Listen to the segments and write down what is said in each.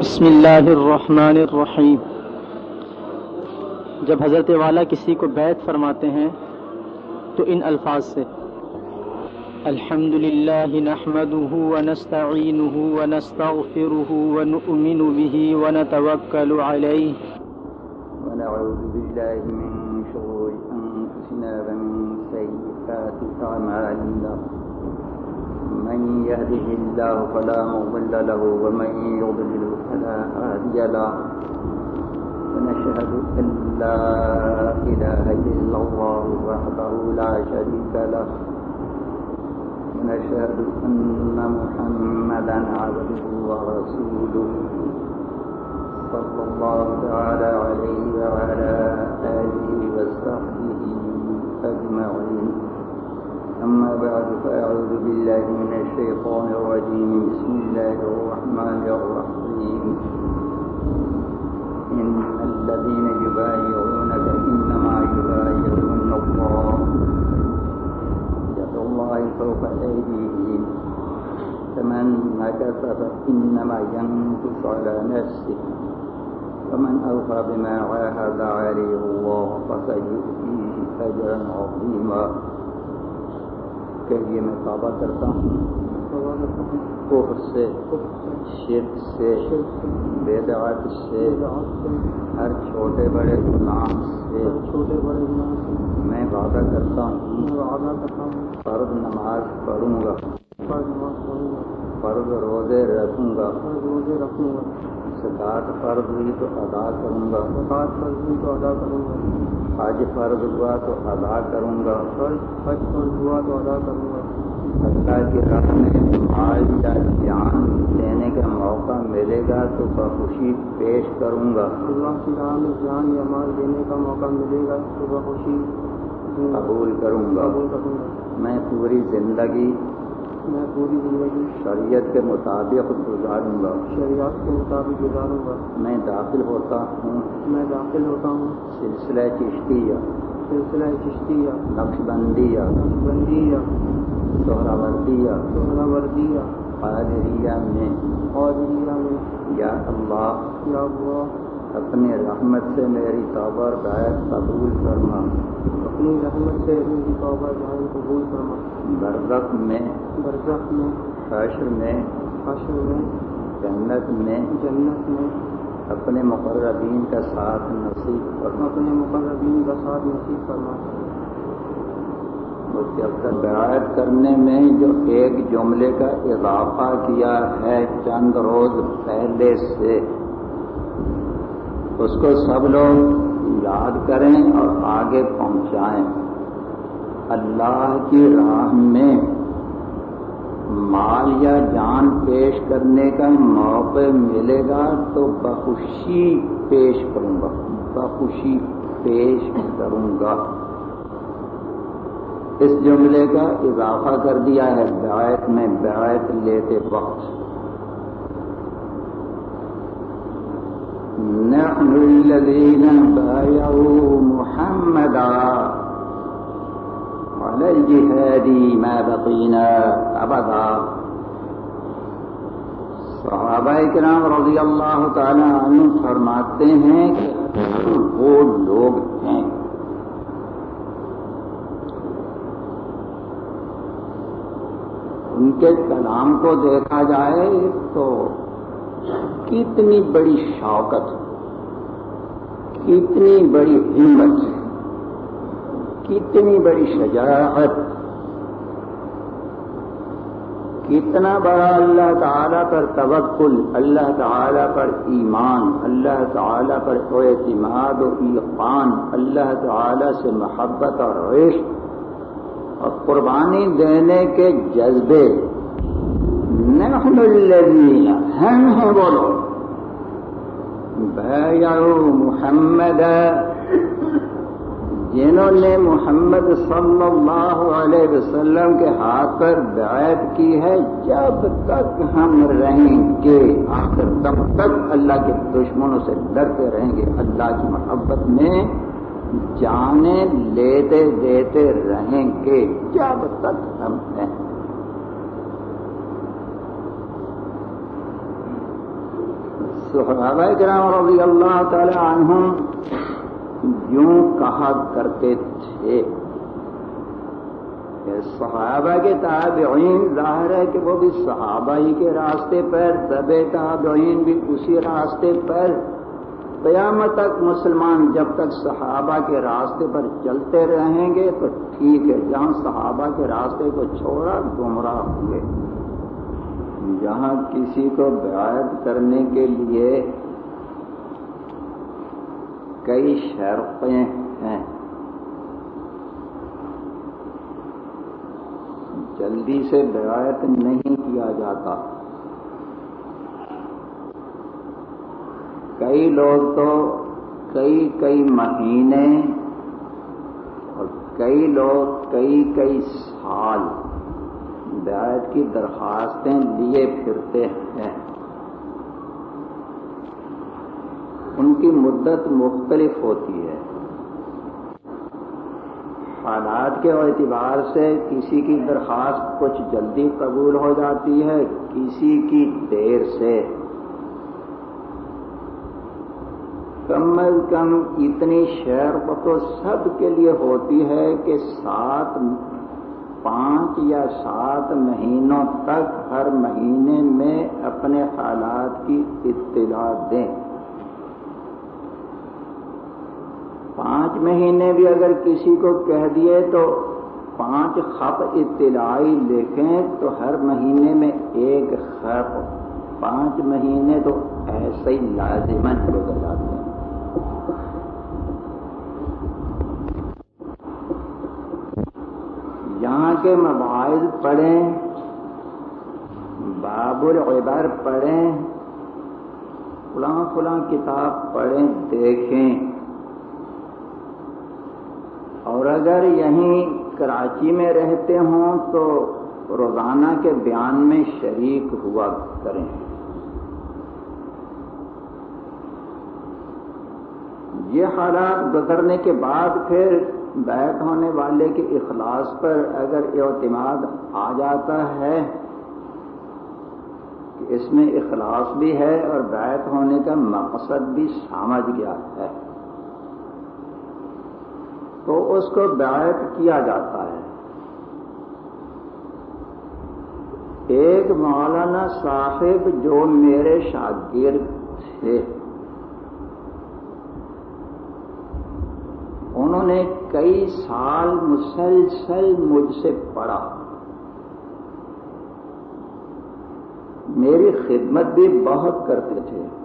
بسم اللہ الرحمن الرحیم۔ جب حضرت والا کسی کو بیت فرماتے ہیں تو ان الفاظ سے۔ الحمد للہ نحمده ونستعینه ونستغفره ونؤمن به ونتوکل علیہ۔ ونعوذ من شرور ومن من يهده الله فلا مضل له ومن يضلل فلا هادي له. ونشهد أن لا إله إلا الله وحده لا شريك له. ونشهد أن محمدا عبده ورسوله. صلى الله تعالى عليه وعلى آله وصحبه أجمعين. أما بعد، فأعوذ بالله من الشيطان الرجيم. بسم الله الرحمن الرحيم. الرجيم إن الذين يبايعونك إنما يبايعون الله. يد الله فوق أيديهم. فمن نكث فإنما ينكث على نفسه. ومن أوفى بما عاهد عليه الله فسيؤتيه أجرا عظيما. کہ یہ میں توبہ کرتا ہوں کفر سے، شرک سے بیدعات سے، ہر چھوٹے بڑے گناہ سے چھوٹے بڑے میں وعدہ کرتا ہوں۔ وعدہ کرتا ہوں فرض نماز پڑھوں گا۔ فرض نماز پڑھوں گا فرض روزے رکھوں گا۔ روزے رکھوں گا زکات فرض ہوئی تو ادا کروں گا زکات فرض ہوئی تو ادا کروں گا حج فرض ہوا تو ادا کروں گا۔ حج فرض ہوا تو ادا کروں گا۔ اللہ کی راہ میں مال یا جان دینے کا موقع ملے گا تو بخوشی پیش کروں گا۔ اللہ کی راہ میں جان یا مال دینے کا موقع ملے گا تو بخوشی قبول کروں گا۔ میں پوری زندگی میں پوری زندگی شریعت کے مطابق گزاروں گا۔ شریعت کے مطابق گزاروں گا۔ میں داخل ہوتا ہوں۔ میں داخل ہوتا ہوں۔ سلسلہ چشتیہ۔ سلسلہ چشتیہ نقش بندیہ بندیہ سہرا وردیہ سہرا وردیہ قادریہ میں اور دنیا میں۔ یا اللہ یا اللہ۔ اپنی رحمت سے میری توبہ اور بیعت قبول فرما۔ اپنی رحمت سے میری توبہ جان قبول فرما۔ برزخ میں برزخ میں حشر میں حشر میں جنت میں۔ جنت میں۔ اپنے مقربین کا ساتھ نصیب فرما۔ اپنے مقربین کا ساتھ نصیب فرما۔ جب تک بیعت کرنے میں جو ایک جملے کا اضافہ کیا ہے چند روز پہلے سے، اس کو سب لوگ یاد کریں اور آگے پہنچائیں۔ اللہ کی راہ میں مال یا جان پیش کرنے کا موقع ملے گا تو بخوشی پیش کروں گا۔ بخوشی پیش کروں گا۔ اس جملے کا اضافہ کر دیا ہے، بیعت میں بیعت لیتے وقت۔ نحن الذين بايعوا محمدا على الجهاد ما بقينا ابدا صحابہ کرام رضی اللہ تعالی عنہ فرماتے ہیں کہ وہ لوگ ہیں۔ ان کے کلام کو دیکھا جائے تو کتنی بڑی شوقت کتنی بڑی ہمت کتنی بڑی شجاعت، کتنا بڑا اللہ تعالیٰ پر توکل، اللہ تعالیٰ پر ایمان، اللہ تعالیٰ پر اعتماد و ایقان، اللہ تعالیٰ سے محبت اور عشق اور قربانی دینے کے جذبے۔ نحن الذین، ہم ہیں وہ لوگ۔ محمد جنہوں نے محمد صلی اللہ علیہ وسلم کے ہاتھ پر بیعت کی ہے، جب تک ہم رہیں گے، آخر تب تک اللہ کے دشمنوں سے ڈرتے رہیں گے، اللہ کی محبت میں جانے لیتے دیتے رہیں گے، جب تک ہم ہیں۔ صحابہ کرام رضی اللہ تعالی عنہم یوں کہا کرتے تھے۔ کہ صحابہ کے تابعین، ظاہر ہے کہ وہ بھی صحابہ ہی کے راستے پر طب تابعین بھی اسی راستے پر۔ قیامت تک مسلمان جب تک صحابہ کے راستے پر چلتے رہیں گے تو ٹھیک ہے، جہاں صحابہ کے راستے کو چھوڑا، گمراہ ہوئے جہاں کسی کو بیعت کرنے کے لیے کئی شرطیں ہیں۔ جلدی سے بیعت نہیں کیا جاتا۔ کئی لوگ تو کئی کئی مہینے اور کئی لوگ کئی کئی سال بیعت کی درخواستیں لیے پھرتے ہیں۔ ان کی مدت مختلف ہوتی ہے۔ حالات کے اعتبار سے کسی کی درخواست کچھ جلدی قبول ہو جاتی ہے، کسی کی دیر سے۔ کم از کم اتنی شہر تو سب کے لیے ہوتی ہے کہ سات، پانچ یا سات مہینوں تک ہر مہینے میں اپنے حالات کی اطلاع دیں۔ پانچ مہینے بھی اگر کسی کو کہہ دیے تو پانچ خط اطلاعی لکھیں تو ہر مہینے میں ایک خط، پانچ مہینے تو ایسے ہی لازمن گزر جاتے ہیں۔ یہاں کے مواعظ پڑھیں، باب العبر پڑھیں، فلاں فلاں کتاب پڑھیں، دیکھیں۔ اور اگر یہیں کراچی میں رہتے ہوں تو روزانہ کے بیان میں شریک ہوا کریں۔ یہ حالات گزرنے کے بعد پھر بیت ہونے والے کے اخلاص پر اگر اعتماد آ جاتا ہے کہ اس میں اخلاص بھی ہے اور بیت ہونے کا مقصد بھی سمجھ گیا ہے۔ تو اس کو بیعت کیا جاتا ہے۔ ایک مولانا صاحب جو میرے شاگرد تھے۔ انہوں نے کئی سال مسلسل مجھ سے پڑھا۔ میری خدمت بھی بہت کرتے تھے۔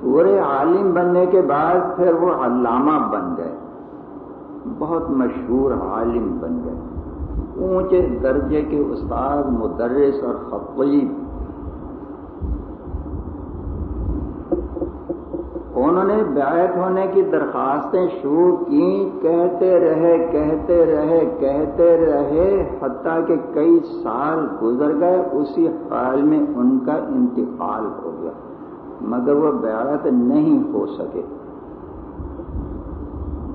پورے عالم بننے کے بعد پھر وہ علامہ بن گئے۔ بہت مشہور عالم بن گئے۔ اونچے درجے کے استاد، مدرس اور خطیب۔ انہوں نے بیعت ہونے کی درخواستیں شروع کی، کہتے رہے کہتے رہے کہتے رہے، حتیٰ کہ کئی سال گزر گئے، اسی حال میں ان کا انتقال ہو گیا۔ مگر وہ بیعت نہیں ہو سکے۔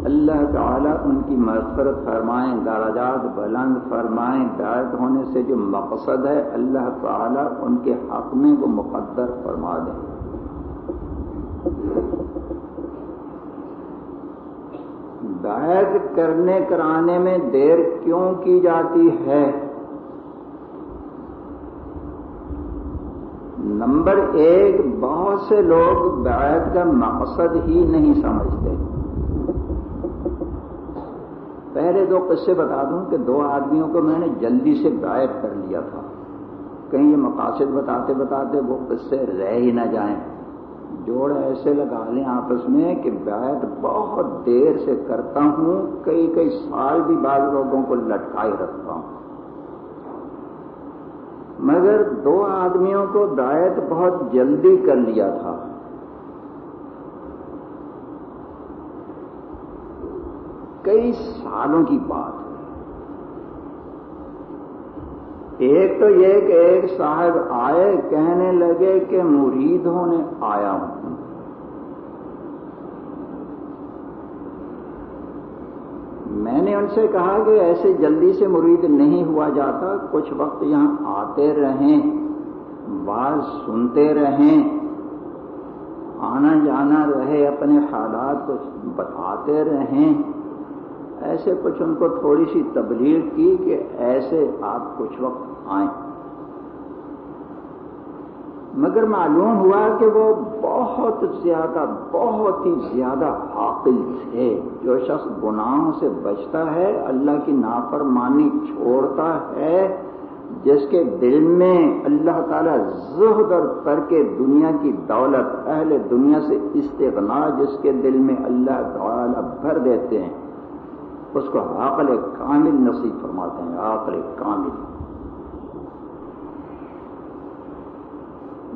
اللہ تعالیٰ ان کی مغفرت فرمائیں، درجات بلند فرمائیں۔ بیعت ہونے سے جو مقصد ہے، اللہ تعالیٰ ان کے حق میں وہ مقدر فرما دیں بیعت کرنے کرانے میں دیر کیوں کی جاتی ہے؟ نمبر ایک، بہت سے لوگ بیعت کا مقصد ہی نہیں سمجھتے۔ پہلے دو قصے بتا دوں کہ دو آدمیوں کو میں نے جلدی سے بیعت کر لیا تھا۔ کہیں یہ مقاصد بتاتے بتاتے وہ قصے رہ ہی نہ جائیں۔ جوڑ ایسے لگا لیں آپس میں کہ بیعت بہت دیر سے کرتا ہوں، کئی کئی سال بھی بعض لوگوں کو لٹکائے رکھتا ہوں۔ مگر دو آدمیوں کو دائت بہت جلدی کر لیا تھا۔ کئی سالوں کی بات۔ ایک تو یہ کہ ایک صاحب آئے کہنے لگے کہ مرید ہونے آیا ہوں۔ میں نے ان سے کہا کہ ایسے جلدی سے مرید نہیں ہوا جاتا، کچھ وقت یہاں آتے رہیں بات سنتے رہیں، آنا جانا رہے، اپنے حالات کو بتاتے رہیں۔ ایسے کچھ ان کو تھوڑی سی تبلیغ کی کہ ایسے آپ کچھ وقت آئیں۔ مگر معلوم ہوا کہ وہ بہت زیادہ، بہت ہی زیادہ عاقل تھے۔ جو شخص گناہوں سے بچتا ہے، اللہ کی نافرمانی چھوڑتا ہے، جس کے دل میں اللہ تعالیٰ زہد اور کر کے دنیا کی دولت، اہل دنیا سے استغنا، جس کے دل میں اللہ تعالیٰ بھر دیتے ہیں، اس کو عقل کامل نصیب فرماتے ہیں عقل کامل۔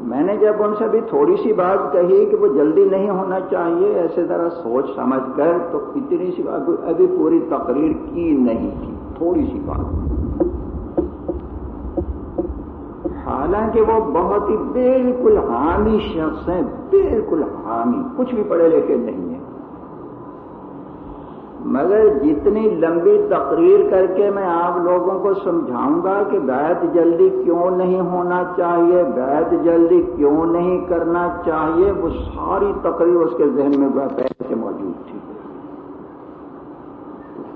میں نے جب ان سے بھی تھوڑی سی بات کہی کہ وہ جلدی نہیں ہونا چاہیے، ایسے ذرا سوچ سمجھ کر تو اتنی سی بات ابھی پوری تقریر کی نہیں کی تھوڑی سی بات۔ حالانکہ وہ بہت ہی بالکل حامی شخص ہیں، بالکل حامی کچھ بھی پڑھے لکھے نہیں ہیں۔ مگر جتنی لمبی تقریر کر کے میں آپ لوگوں کو سمجھاؤں گا کہ بیت جلدی کیوں نہیں ہونا چاہیے بیت جلدی کیوں نہیں کرنا چاہیے، وہ ساری تقریر اس کے ذہن میں پہلے سے موجود تھی۔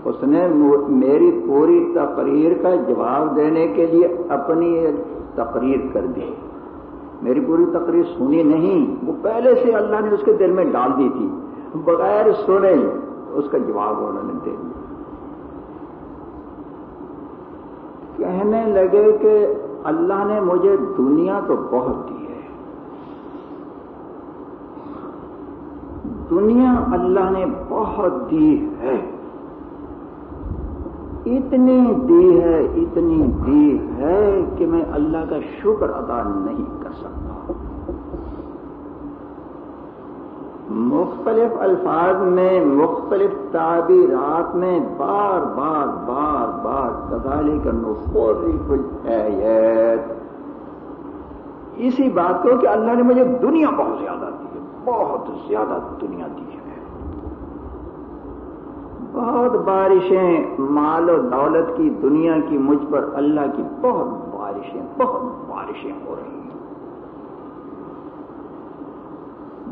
اس نے میری پوری تقریر کا جواب دینے کے لیے اپنی تقریر کر دی۔ میری پوری تقریر سنی نہیں، وہ پہلے سے اللہ نے اس کے دل میں ڈال دی تھی۔ بغیر سنے اس کا جواب انہوں نے دے دیا۔ کہنے لگے کہ اللہ نے مجھے دنیا تو بہت دی ہے۔ دنیا اللہ نے بہت دی ہے۔ اتنی دی ہے، اتنی دی ہے کہ میں اللہ کا شکر ادا نہیں کر سکتا۔ مختلف الفاظ میں، مختلف تعبیرات میں، بار بار بار بار کدالی کا نفوری کچھ ہے اسی بات کو کہ اللہ نے مجھے دنیا بہت زیادہ دی ہے، بہت زیادہ دنیا دی ہے۔ بہت بارشیں مال و دولت کی، دنیا کی، مجھ پر اللہ کی بہت بارشیں بہت بارشیں ہو رہی ہیں۔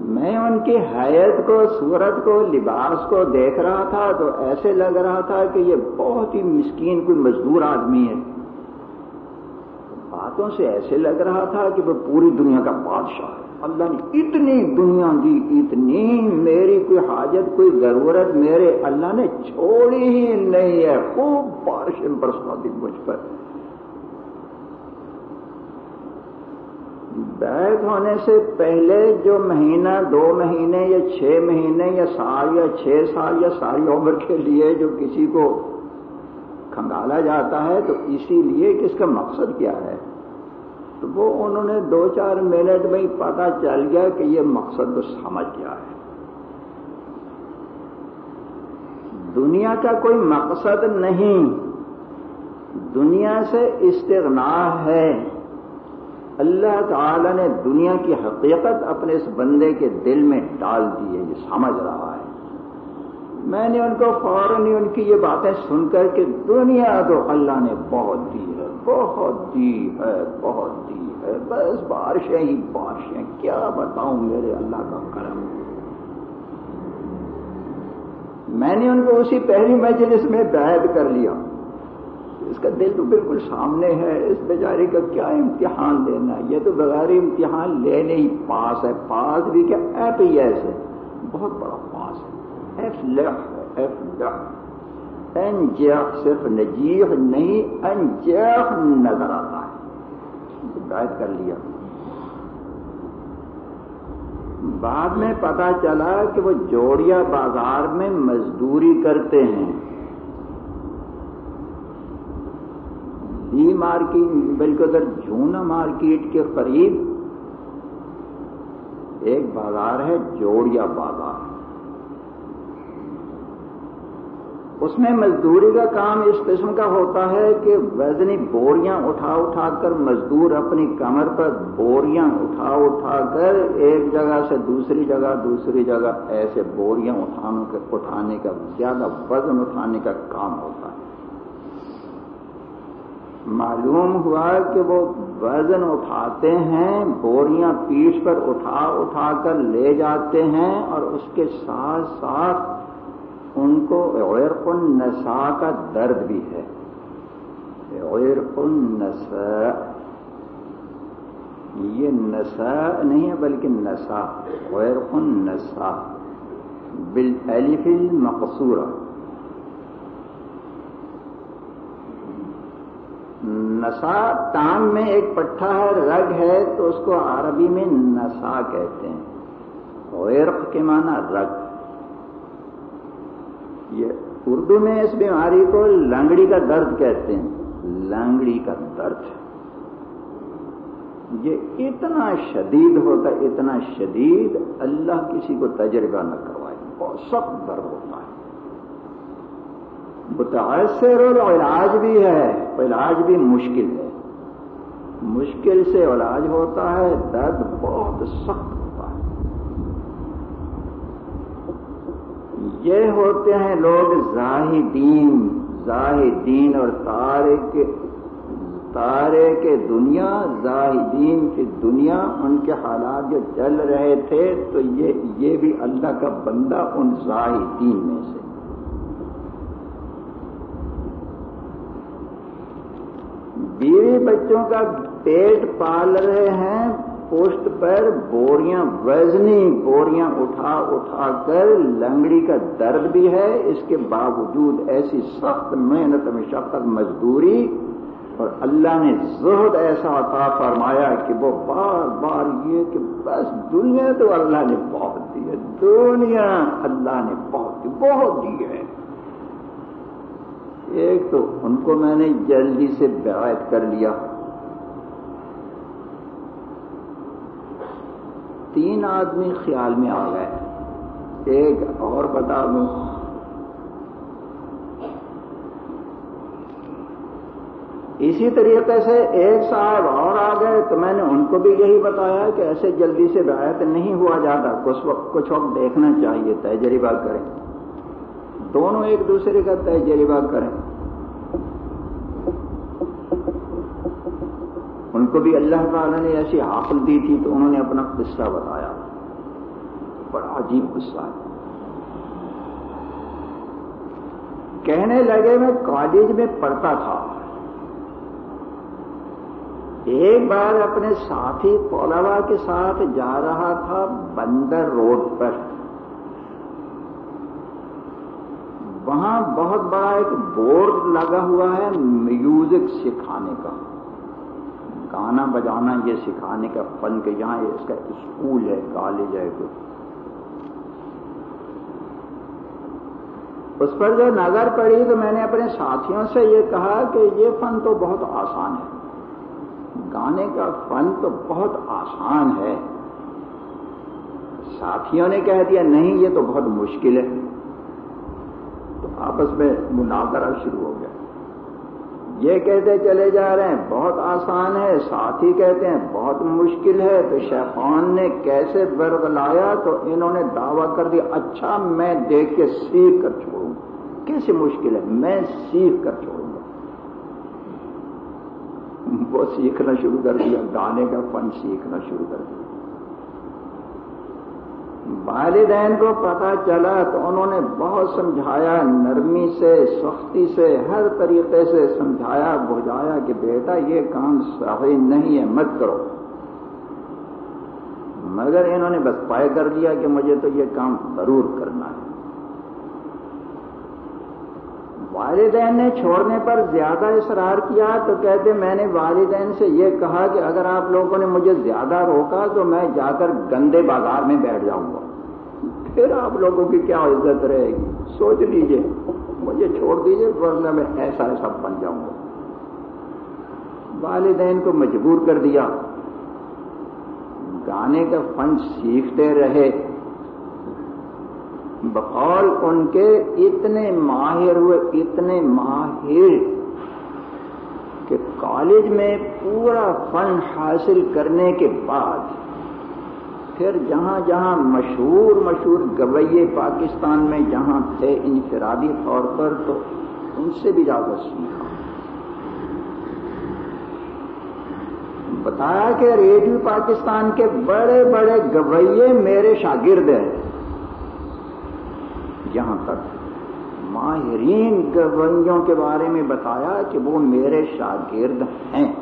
میں ان کی حیت کو، صورت کو، لباس کو دیکھ رہا تھا تو ایسے لگ رہا تھا کہ یہ بہت ہی مسکین کوئی مزدور آدمی ہے۔ باتوں سے ایسے لگ رہا تھا کہ وہ پوری دنیا کا بادشاہ ہے۔ اللہ نے اتنی دنیا دی، اتنی میری کوئی حاجت، کوئی ضرورت میرے اللہ نے چھوڑی ہی نہیں ہے۔ خوب بارشیں برسا دی مجھ پر۔ بیت ہونے سے پہلے جو مہینہ، دو مہینے یا چھ مہینے یا سال یا چھ سال یا ساری عمر کے لیے جو کسی کو کھنگالا جاتا ہے، تو اسی لیے کہ اس کا مقصد کیا ہے؟ تو وہ انہوں نے دو چار منٹ میں ہی پتا چل گیا کہ یہ مقصد تو سمجھ گیا ہے۔ دنیا کا کوئی مقصد نہیں۔ دنیا سے استغنا ہے۔ اللہ تعالی نے دنیا کی حقیقت اپنے اس بندے کے دل میں ڈال دی ہے، یہ سمجھ رہا ہے۔ میں نے ان کو فوراً ہی ان کی یہ باتیں سن کر کہ دنیا تو اللہ نے بہت دی ہے، بہت دی ہے، بہت دی ہے۔ بس بارشیں ہی بارشیں، کیا بتاؤں میرے اللہ کا کرم۔ میں نے ان کو اسی پہلی مجلس میں بیعت کر لیا۔ اس کا دل تو بالکل سامنے ہے، اس بیچارے کا کیا امتحان لینا یہ تو بغیر امتحان لینے ہی پاس ہے، پاس بھی کیا ایپ ہی ایسے بہت بڑا پاس ہے۔ ایف ایف لیف انجیخ صرف نجیح نہیں انجیخ نظر آتا ہے۔ بیت کر لیا۔ بعد میں پتا چلا کہ وہ جوڑیا بازار میں مزدوری کرتے ہیں۔ مارکیٹ، بلکہ ادھر جونا مارکیٹ کے قریب ایک بازار ہے، جوڑیا بازار۔ اس میں مزدوری کا کام اس قسم کا ہوتا ہے کہ وزنی بوریاں اٹھا اٹھا کر مزدور اپنی کمر پر بوریاں اٹھا اٹھا کر ایک جگہ سے دوسری جگہ دوسری جگہ، ایسے بوریاں اٹھانے کا، زیادہ وزن اٹھانے کا کام ہوتا ہے۔ معلوم ہوا کہ وہ وزن اٹھاتے ہیں، بوریاں پیٹھ پر اٹھا اٹھا کر لے جاتے ہیں اور اس کے ساتھ ساتھ ان کو عرق النسا کا درد بھی ہے۔ عرق النسا یہ نسا نہیں ہے بلکہ نسا عرق النسا بالالف المقصورہ۔ نسا ٹانگ میں ایک پٹھا ہے، رگ ہے، تو اس کو عربی میں نسا کہتے ہیں۔ عرق کے معنی رگ۔ یہ اردو میں اس بیماری کو لنگڑی کا درد کہتے ہیں۔ لنگڑی کا درد۔ یہ اتنا شدید ہوتا ہے اتنا شدید، اللہ کسی کو تجربہ نہ کروائے۔ بہت سخت درد ہوتا ہے۔ متاثر اور علاج بھی ہے علاج بھی مشکل ہے۔ مشکل سے علاج ہوتا ہے، درد بہت سخت ہوتا ہے۔ یہ ہوتے ہیں لوگ زاہدین زاہدین اور تارے کے تارے کے دنیا، زاہدین کی دنیا، ان کے حالات جو چل رہے تھے، تو یہ یہ بھی اللہ کا بندہ ان زاہدین میں سے۔ بیوی بچوں کا پیٹ پال رہے ہیں پوسٹ پر بوریاں وزنی، بوریاں اٹھا اٹھا کر لنگڑی کا درد بھی ہے، اس کے باوجود ایسی سخت محنت میں مزدوری، اور اللہ نے زہد ایسا عطا فرمایا کہ وہ بار بار یہ کہ بس دنیا تو اللہ نے بہت دی ہے، دنیا اللہ نے بہت دی بہت دی ہے۔ ایک تو ان کو میں نے جلدی سے بیعت کر لیا۔ تین آدمی خیال میں آ گئے۔ ایک اور بتا دوں۔ اسی طریقے سے ایک صاحب اور آ گئے تو میں نے ان کو بھی یہی بتایا کہ ایسے جلدی سے بیعت نہیں ہوا جاتا کچھ وقت کچھ وقت دیکھنا چاہیے تجربہ کریں۔ دونوں ایک دوسرے کا تجربہ کریں۔ ان کو بھی اللہ تعالیٰ نے ایسی عقل دی تھی تو انہوں نے اپنا قصہ بتایا۔ بڑا عجیب قصہ ہے۔ کہنے لگے میں کالج میں پڑھتا تھا۔ ایک بار اپنے ساتھی طلبا کے ساتھ جا رہا تھا بندر روڈ پر۔ وہاں بہت بڑا ایک بورڈ لگا ہوا ہے میوزک سکھانے کا۔ گانا بجانا یہ سکھانے کا فن کے یہاں اس کا اسکول ہے، کالج ہے کچھ اس پر جو نظر پڑی تو میں نے اپنے ساتھیوں سے یہ کہا کہ یہ فن تو بہت آسان ہے۔ گانے کا فن تو بہت آسان ہے۔ ساتھیوں نے کہہ دیا، نہیں، یہ تو بہت مشکل ہے۔ تو آپس میں مناظرہ شروع ہو گیا۔ یہ کہتے چلے جا رہے ہیں، بہت آسان ہے ساتھی کہتے ہیں بہت مشکل ہے، تو شیخان نے کیسے برگ لایا؟ تو انہوں نے دعویٰ کر دیا اچھا میں دیکھ کے سیکھ کر چھوڑوں۔ گا کیسے مشکل ہے، میں سیکھ کر چھوڑوں۔ گا وہ سیکھنا شروع کر دیا، گانے کا فن سیکھنا شروع کر دیا۔ والدین کو پتا چلا تو انہوں نے بہت سمجھایا، نرمی سے، سختی سے، ہر طریقے سے سمجھایا بجایا کہ بیٹا، یہ کام صحیح نہیں ہے، مت کرو۔ مگر انہوں نے بس پائے کر دیا کہ مجھے تو یہ کام ضرور کرنا ہے۔ والدین نے چھوڑنے پر زیادہ اصرار کیا تو کہتے میں نے والدین سے یہ کہا کہ اگر آپ لوگوں نے مجھے زیادہ روکا تو میں جا کر گندے بازار میں بیٹھ جاؤں گا۔ پھر آپ لوگوں کی کیا عزت رہے گی؟ سوچ لیجیے۔ مجھے چھوڑ دیجیے، ورنہ میں ایسا ایسا بن جاؤں گا۔ والدین کو مجبور کر دیا۔ گانے کا فن سیکھتے رہے۔ بقول ان کے اتنے ماہر ہوئے، اتنے ماہر کہ کالج میں پورا فن حاصل کرنے کے بعد پھر جہاں جہاں مشہور مشہور گویے پاکستان میں جہاں تھے انفرادی طور پر تو ان سے بھی زیادہ سیکھا۔ بتایا کہ ریڈیو پاکستان کے بڑے بڑے گویے میرے شاگرد ہیں۔ تک ماہرین گویوں کے بارے میں بتایا کہ وہ میرے شاگرد ہیں۔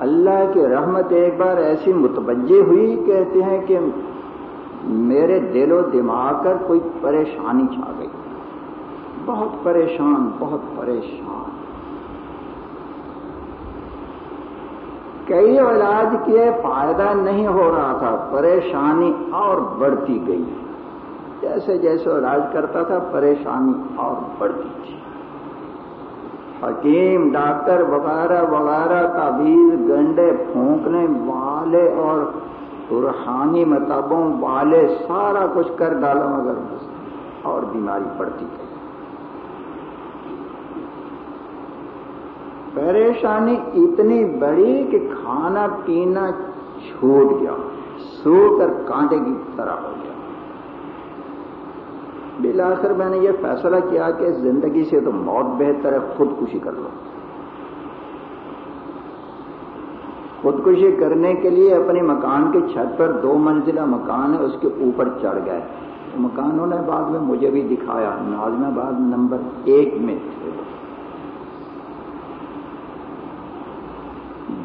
اللہ کی رحمت ایک بار ایسی متوجہ ہوئی، کہتے ہیں کہ میرے دل و دماغ کر کوئی پریشانی چھا گئی۔ بہت پریشان بہت پریشان۔ کئی علاج کیے فائدہ نہیں ہو رہا تھا، پریشانی اور بڑھتی گئی۔ جیسے جیسے علاج کرتا تھا، پریشانی اور بڑھتی تھی۔ حکیم، ڈاکٹر وغیرہ وغیرہ، تعویذ، گنڈے پھونکنے والے اور روحانی متبوں والے، سارا کچھ کر ڈالا مگر بس اور بیماری بڑھتی گئی۔ پریشانی اتنی بڑی کہ کھانا پینا چھوٹ گیا سو کر کانٹے کی طرح ہو گیا۔ بلاخر میں نے یہ فیصلہ کیا کہ زندگی سے تو موت بہتر ہے، خودکشی کر لو۔ خودکشی کرنے کے لیے اپنے مکان کے چھت پر دو منزلہ مکان ہے، اس کے اوپر چڑھ گئے۔ مکانوں نے بعد میں مجھے بھی دکھایا۔ نازم آباد نمبر ایک میں۔ تھے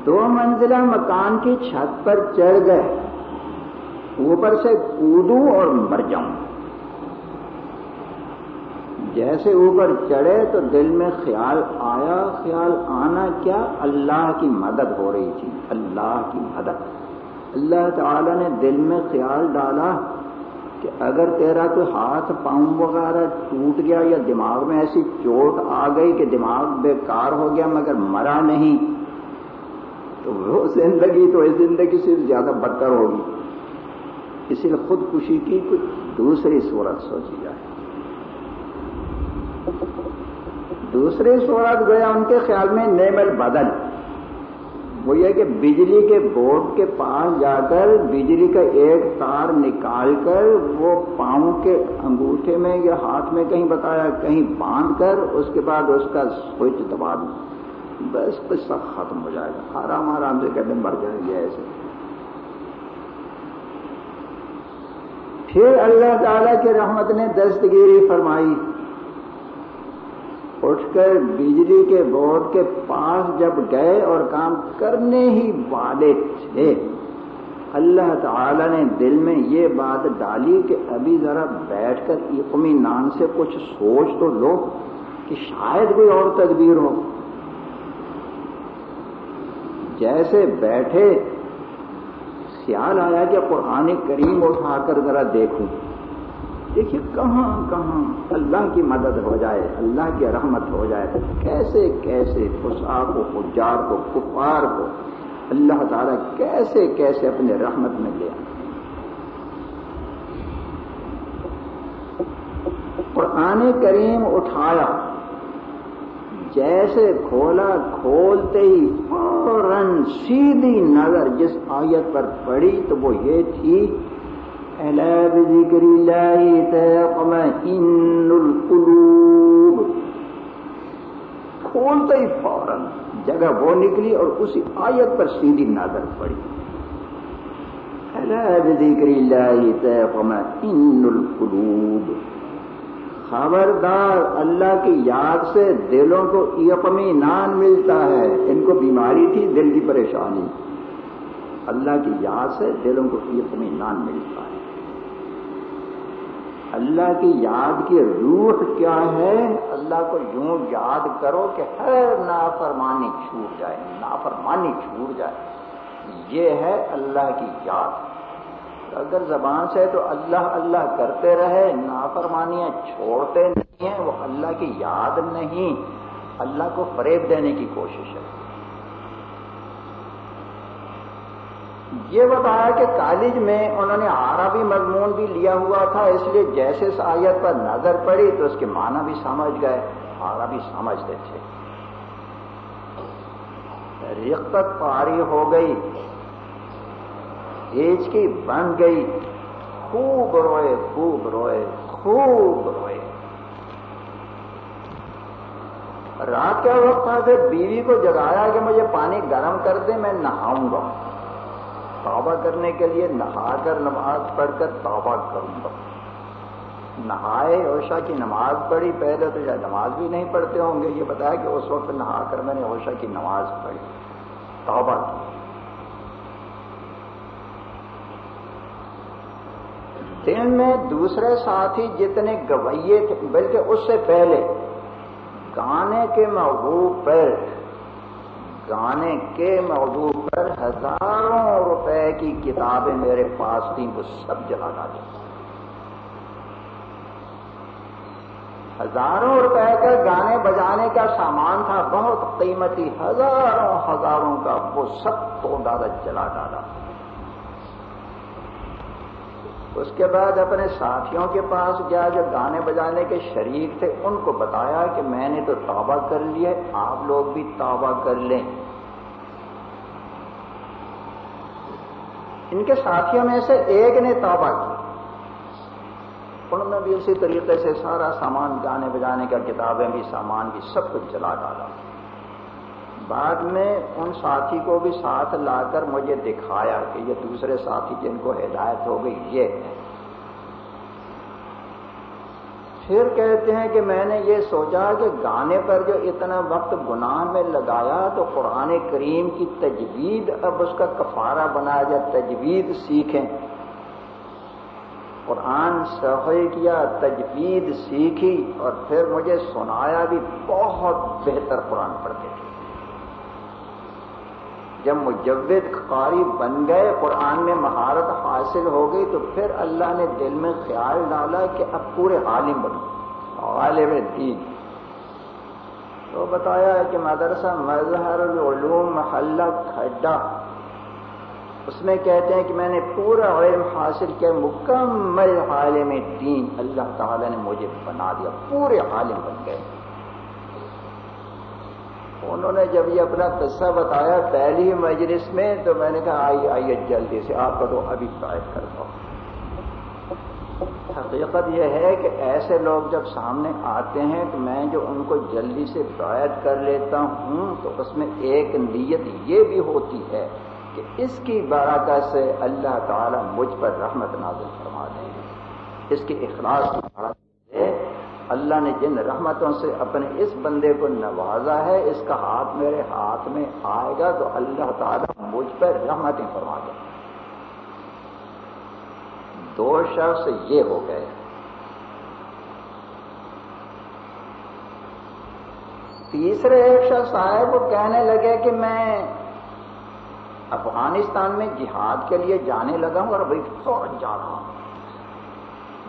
دو منزلہ مکان کی چھت پر چڑھ گئے۔ اوپر سے کودوں اور مر جاؤں۔ جیسے اوپر چڑھے تو دل میں خیال آیا، خیال آنا کیا؟ اللہ کی مدد ہو رہی تھی، اللہ کی مدد۔ اللہ تعالی نے دل میں خیال ڈالا کہ اگر تیرا کوئی ہاتھ، پاؤں وغیرہ ٹوٹ گیا یا دماغ میں ایسی چوٹ آ گئی کہ دماغ بیکار ہو گیا مگر مرا نہیں، تو وہ زندگی تو اس زندگی سے زیادہ بدتر ہوگی۔ اسی لیے خودکشی کی کچھ دوسری صورت سوچی جائے۔ دوسری صورت گویا ان کے خیال میں نیمل بدل وہ یہ کہ بجلی کے بورڈ کے پاس جا کر بجلی کا ایک تار نکال کر وہ پاؤں کے انگوٹھے میں یا ہاتھ میں کہیں بتایا، کہیں باندھ کر اس کے بعد اس کا سوئچ دبا دوں بس بس سب ختم ہو جائے گا۔ آرام آرام سے کہتے مر جائیں گے ایسے۔ پھر اللہ تعالی کی رحمت نے دستگیری فرمائی۔ اٹھ کر بجلی کے بورڈ کے پاس جب گئے اور کام کرنے ہی والے تھے۔ اللہ تعالی نے دل میں یہ بات ڈالی کہ ابھی ذرا بیٹھ کر اقمی نان سے کچھ سوچ تو لو کہ شاید کوئی اور تدبیر ہو۔ جیسے بیٹھے، خیال آیا کہ قرآن کریم اٹھا کر ذرا دیکھوں۔ دیکھیے کہاں کہاں اللہ کی مدد ہو جائے، اللہ کی رحمت ہو جائے کیسے کیسے خسا کو حجار کو، کفار کو اللہ تعالیٰ کیسے کیسے اپنے رحمت میں لے قرآن کریم اٹھایا، جیسے کھولا کھولتے ہی فوراً سیدھی نظر جس آیت پر پڑی تو وہ یہ تھی الا بذكر الله تطمئن القلوب. کھولتے ہی فوراً جگہ وہ نکلی اور اسی آیت پر سیدھی نظر پڑی. الا بذكر الله تطمئن القلوب. خبردار اللہ کی یاد سے دلوں کو یقمی ملتا ہے. ان کو بیماری تھی، دل کی پریشانی. اللہ کی یاد سے دلوں کو یقمی نان ملتا ہے. اللہ کی یاد کی روح کیا ہے؟ اللہ کو یوں یاد کرو کہ ہر نافرمانی چھوٹ جائے، نافرمانی چھوٹ جائے۔ یہ ہے اللہ کی یاد۔ اگر زبان سے تو اللہ اللہ کرتے رہے، نافرمانیاں چھوڑتے نہیں ہیں، وہ اللہ کی یاد نہیں۔ اللہ کو فریب دینے کی کوشش ہے۔ یہ بتایا کہ کالج میں انہوں نے عربی مضمون بھی لیا ہوا تھا، اس لیے جیسے آیت پر نظر پڑی تو اس کے معنی بھی سمجھ گئے، عربی سمجھتے تھے۔ رقت پاری ہو گئی، ایج کی بن گئی، خوب روئے خوب روئے خوب روئے۔ رات کا وقت تھا پھر بیوی کو جگایا کہ مجھے پانی گرم کر دے، میں نہاؤں گا۔ توبہ کرنے کے لیے نہا کر نماز پڑھ کر توبہ کروں گا۔ نہائے اوشا کی نماز پڑھی، پہلے تو یا نماز بھی نہیں پڑھتے ہوں گے۔ یہ بتایا کہ اس وقت نہا کر میں نے اوشا کی نماز پڑھی۔ توبہ۔ کی دن میں دوسرے ساتھی جتنے گویے تھے، بلکہ اس سے پہلے، گانے کے موضوع پر گانے کے موضوع پر ہزاروں روپے کی کتابیں میرے پاس تھیں، وہ سب جلا ڈالی ہزاروں روپے کا گانے بجانے کا سامان تھا، بہت قیمتی، ہزاروں ہزاروں کا، وہ سب تو ڈالا جلا ڈالا۔ اس کے بعد اپنے ساتھیوں کے پاس گیا، جو گانے بجانے کے شریک تھے، ان کو بتایا کہ میں نے تو توبہ کر لیے آپ لوگ بھی توبہ کر لیں۔ ان کے ساتھیوں میں سے ایک نے توبہ کی۔ انہوں نے بھی اسی طریقے سے سارا سامان، گانے بجانے کا، کتابیں بھی، سامان بھی، سب کچھ چلا ڈالا۔ بعد میں ان ساتھی کو بھی ساتھ لا کر مجھے دکھایا کہ یہ دوسرے ساتھی جن کو ہدایت ہو گئی، یہ ہے پھر کہتے ہیں کہ میں نے یہ سوچا کہ گانے پر جو اتنا وقت گناہ میں لگایا تو قرآن کریم کی تجوید، اب اس کا کفارہ بنایا جائے، تجوید سیکھیں۔ قرآن صحیح کیا، تجوید سیکھی اور پھر مجھے سنایا بھی بہت بہتر قرآن پڑھتے تھے۔ جب مجود قاری بن گئے، قرآن میں مہارت حاصل ہو گئی تو پھر اللہ نے دل میں خیال ڈالا کہ اب پورے عالم بنو، عالم دین۔ تو بتایا کہ مدرسہ مظہر العلوم محلہ کھڈا۔ اس میں کہتے ہیں کہ میں نے پورا علم حاصل کیا، مکمل عالم دین۔ اللہ تعالی نے مجھے بنا دیا، پورے عالم بن گئے۔ انہوں نے جب یہ اپنا قصہ بتایا پہلی مجلس میں تو میں نے کہا آئیے آئیے جلدی سے، آپ کا تو ابھی شاید کرتا ہوں حقیقت یہ ہے کہ ایسے لوگ جب سامنے آتے ہیں تو میں جو ان کو جلدی سے بیعت کر لیتا ہوں تو اس میں ایک نیت یہ بھی ہوتی ہے کہ اس کی برکت سے اللہ تعالی مجھ پر رحمت نازل فرما دیں گے۔ اس کے اخلاص کی اللہ نے جن رحمتوں سے اپنے اس بندے کو نوازا ہے، اس کا ہاتھ میرے ہاتھ میں آئے گا تو اللہ تعالیٰ مجھ پر رحمتیں فرما دیں دو شخص یہ ہو گئے۔ تیسرے ایک شخص آئے، وہ کہنے لگے کہ میں افغانستان میں جہاد کے لیے جانے لگا ہوں اور بھائی فوج جا رہا ہوں۔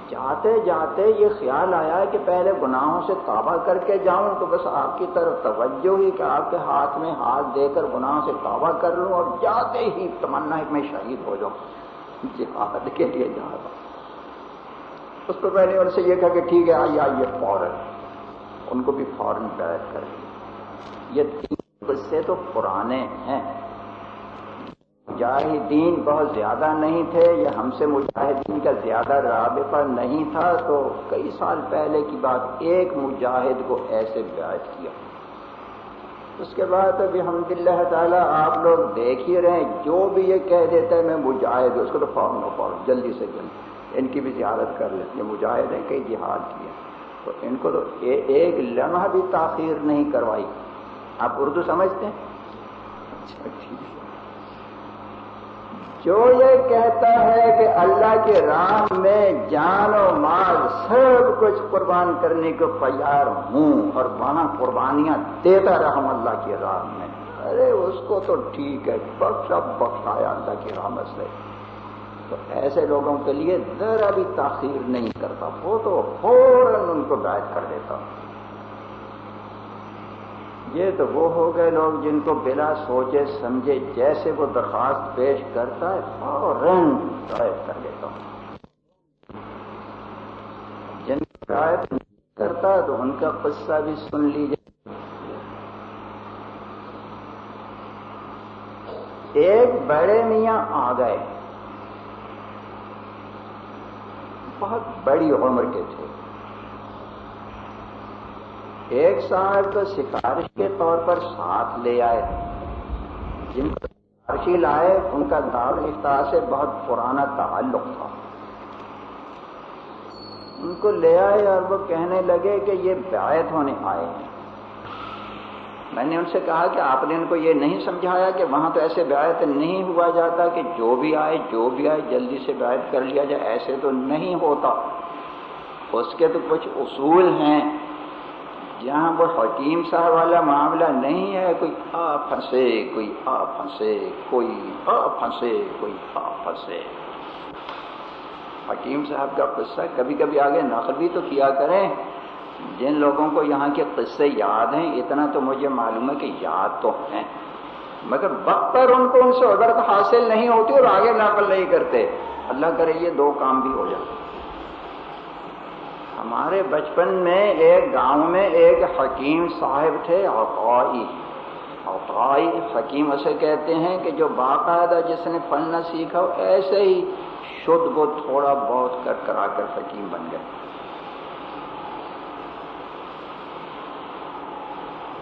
جاتے جاتے یہ خیال آیا کہ پہلے گناہوں سے توبہ کر کے جاؤں تو بس آپ کی طرف توجہ ہی کہ آپ کے ہاتھ میں ہاتھ دے کر گناہوں سے توبہ کر لوں اور جاتے ہی تمنا میں شہید ہو جاؤں، جہاد کے لیے جا رہا اس کو پہلے ان سے یہ کہا کہ ٹھیک ہے، آئیے آئیے فوراً۔ ان کو بھی فوراً بیعت کر یہ تین قصے تو پرانے ہیں۔ مجاہدین بہت زیادہ نہیں تھے یا ہم سے مجاہدین کا زیادہ رابطہ نہیں تھا، تو کئی سال پہلے کی بات، ایک مجاہد کو ایسے بیعت کیا۔ اس کے بعد ابھی الحمد للہ تعالیٰ آپ لوگ دیکھ ہی رہے ہیں، جو بھی یہ کہہ دیتا ہے، میں مجاہد ہوں، اس کو تو فوراً فوراً، جلدی سے جلدی۔ ان کی بھی زیارت کر لیتے ہیں مجاہد ہیں، کئی جہاد کیے تو ان کو تو ایک لمحہ بھی تاخیر نہیں کروائی۔ آپ اردو سمجھتے ہیں؟ اچھا ٹھیک۔ ہے جو یہ کہتا ہے کہ اللہ کے راہ میں جان و مال سب کچھ قربان کرنے کو تیار ہوں اور وہاں قربانیاں دیتا رہا اللہ کی راہ میں۔ ارے اس کو تو ٹھیک ہے بخشا بخشایا اللہ کی رحمت سے۔ تو ایسے لوگوں کے لیے ذرا بھی تاخیر نہیں کرتا، وہ تو فوراً ان کو بیٹھ کر دیتا۔ ہوں یہ تو وہ ہو گئے لوگ جن کو بلا سوچے سمجھے، جیسے وہ درخواست پیش کرتا ہے، فوراً شاید کر لیتا ہوں۔ جن شاید کرتا ہے تو ان کا قصہ بھی سن لیجیے ایک بڑے میاں آ گئے۔ بہت بڑی عمر کے تھے۔ ایک صاحب تو سفارش کے طور پر ساتھ لے آئے۔ جن کو سفارشی لائے، ان کا دار افتار سے بہت پرانا تعلق تھا۔ ان کو لے آئے اور وہ کہنے لگے کہ یہ بیعت ہونے آئے ہیں۔ میں نے ان سے کہا کہ آپ نے ان کو یہ نہیں سمجھایا کہ وہاں تو ایسے بیعت نہیں ہوا جاتا کہ جو بھی آئے، جو بھی آئے، جلدی سے بیعت کر لیا جائے، ایسے تو نہیں ہوتا۔ اس کے تو کچھ اصول ہیں۔ جہاں وہ حکیم صاحب والا معاملہ نہیں ہے، کوئی آ پھنسے، کوئی آ پھنسے، کوئی آ پھنسے، کوئی آ پھنسے۔ حکیم صاحب کا قصہ کبھی کبھی آگے نقل بھی تو کیا کریں۔ جن لوگوں کو یہاں کے قصے یاد ہیں، اتنا تو مجھے معلوم ہے کہ یاد تو ہیں۔ مگر وقت پر ان کو ان سے عبرت حاصل نہیں ہوتی اور آگے نقل نہیں کرتے۔ اللہ کرے یہ دو کام بھی ہو جاتے ہمارے بچپن میں ایک گاؤں میں ایک حکیم صاحب تھے، عطائی۔ عطائی حکیم اسے کہتے ہیں کہ جو باقاعدہ جس نے فن نہ سیکھا، ایسے ہی شدھ کو تھوڑا بہت کر کرا کر حکیم بن گئے۔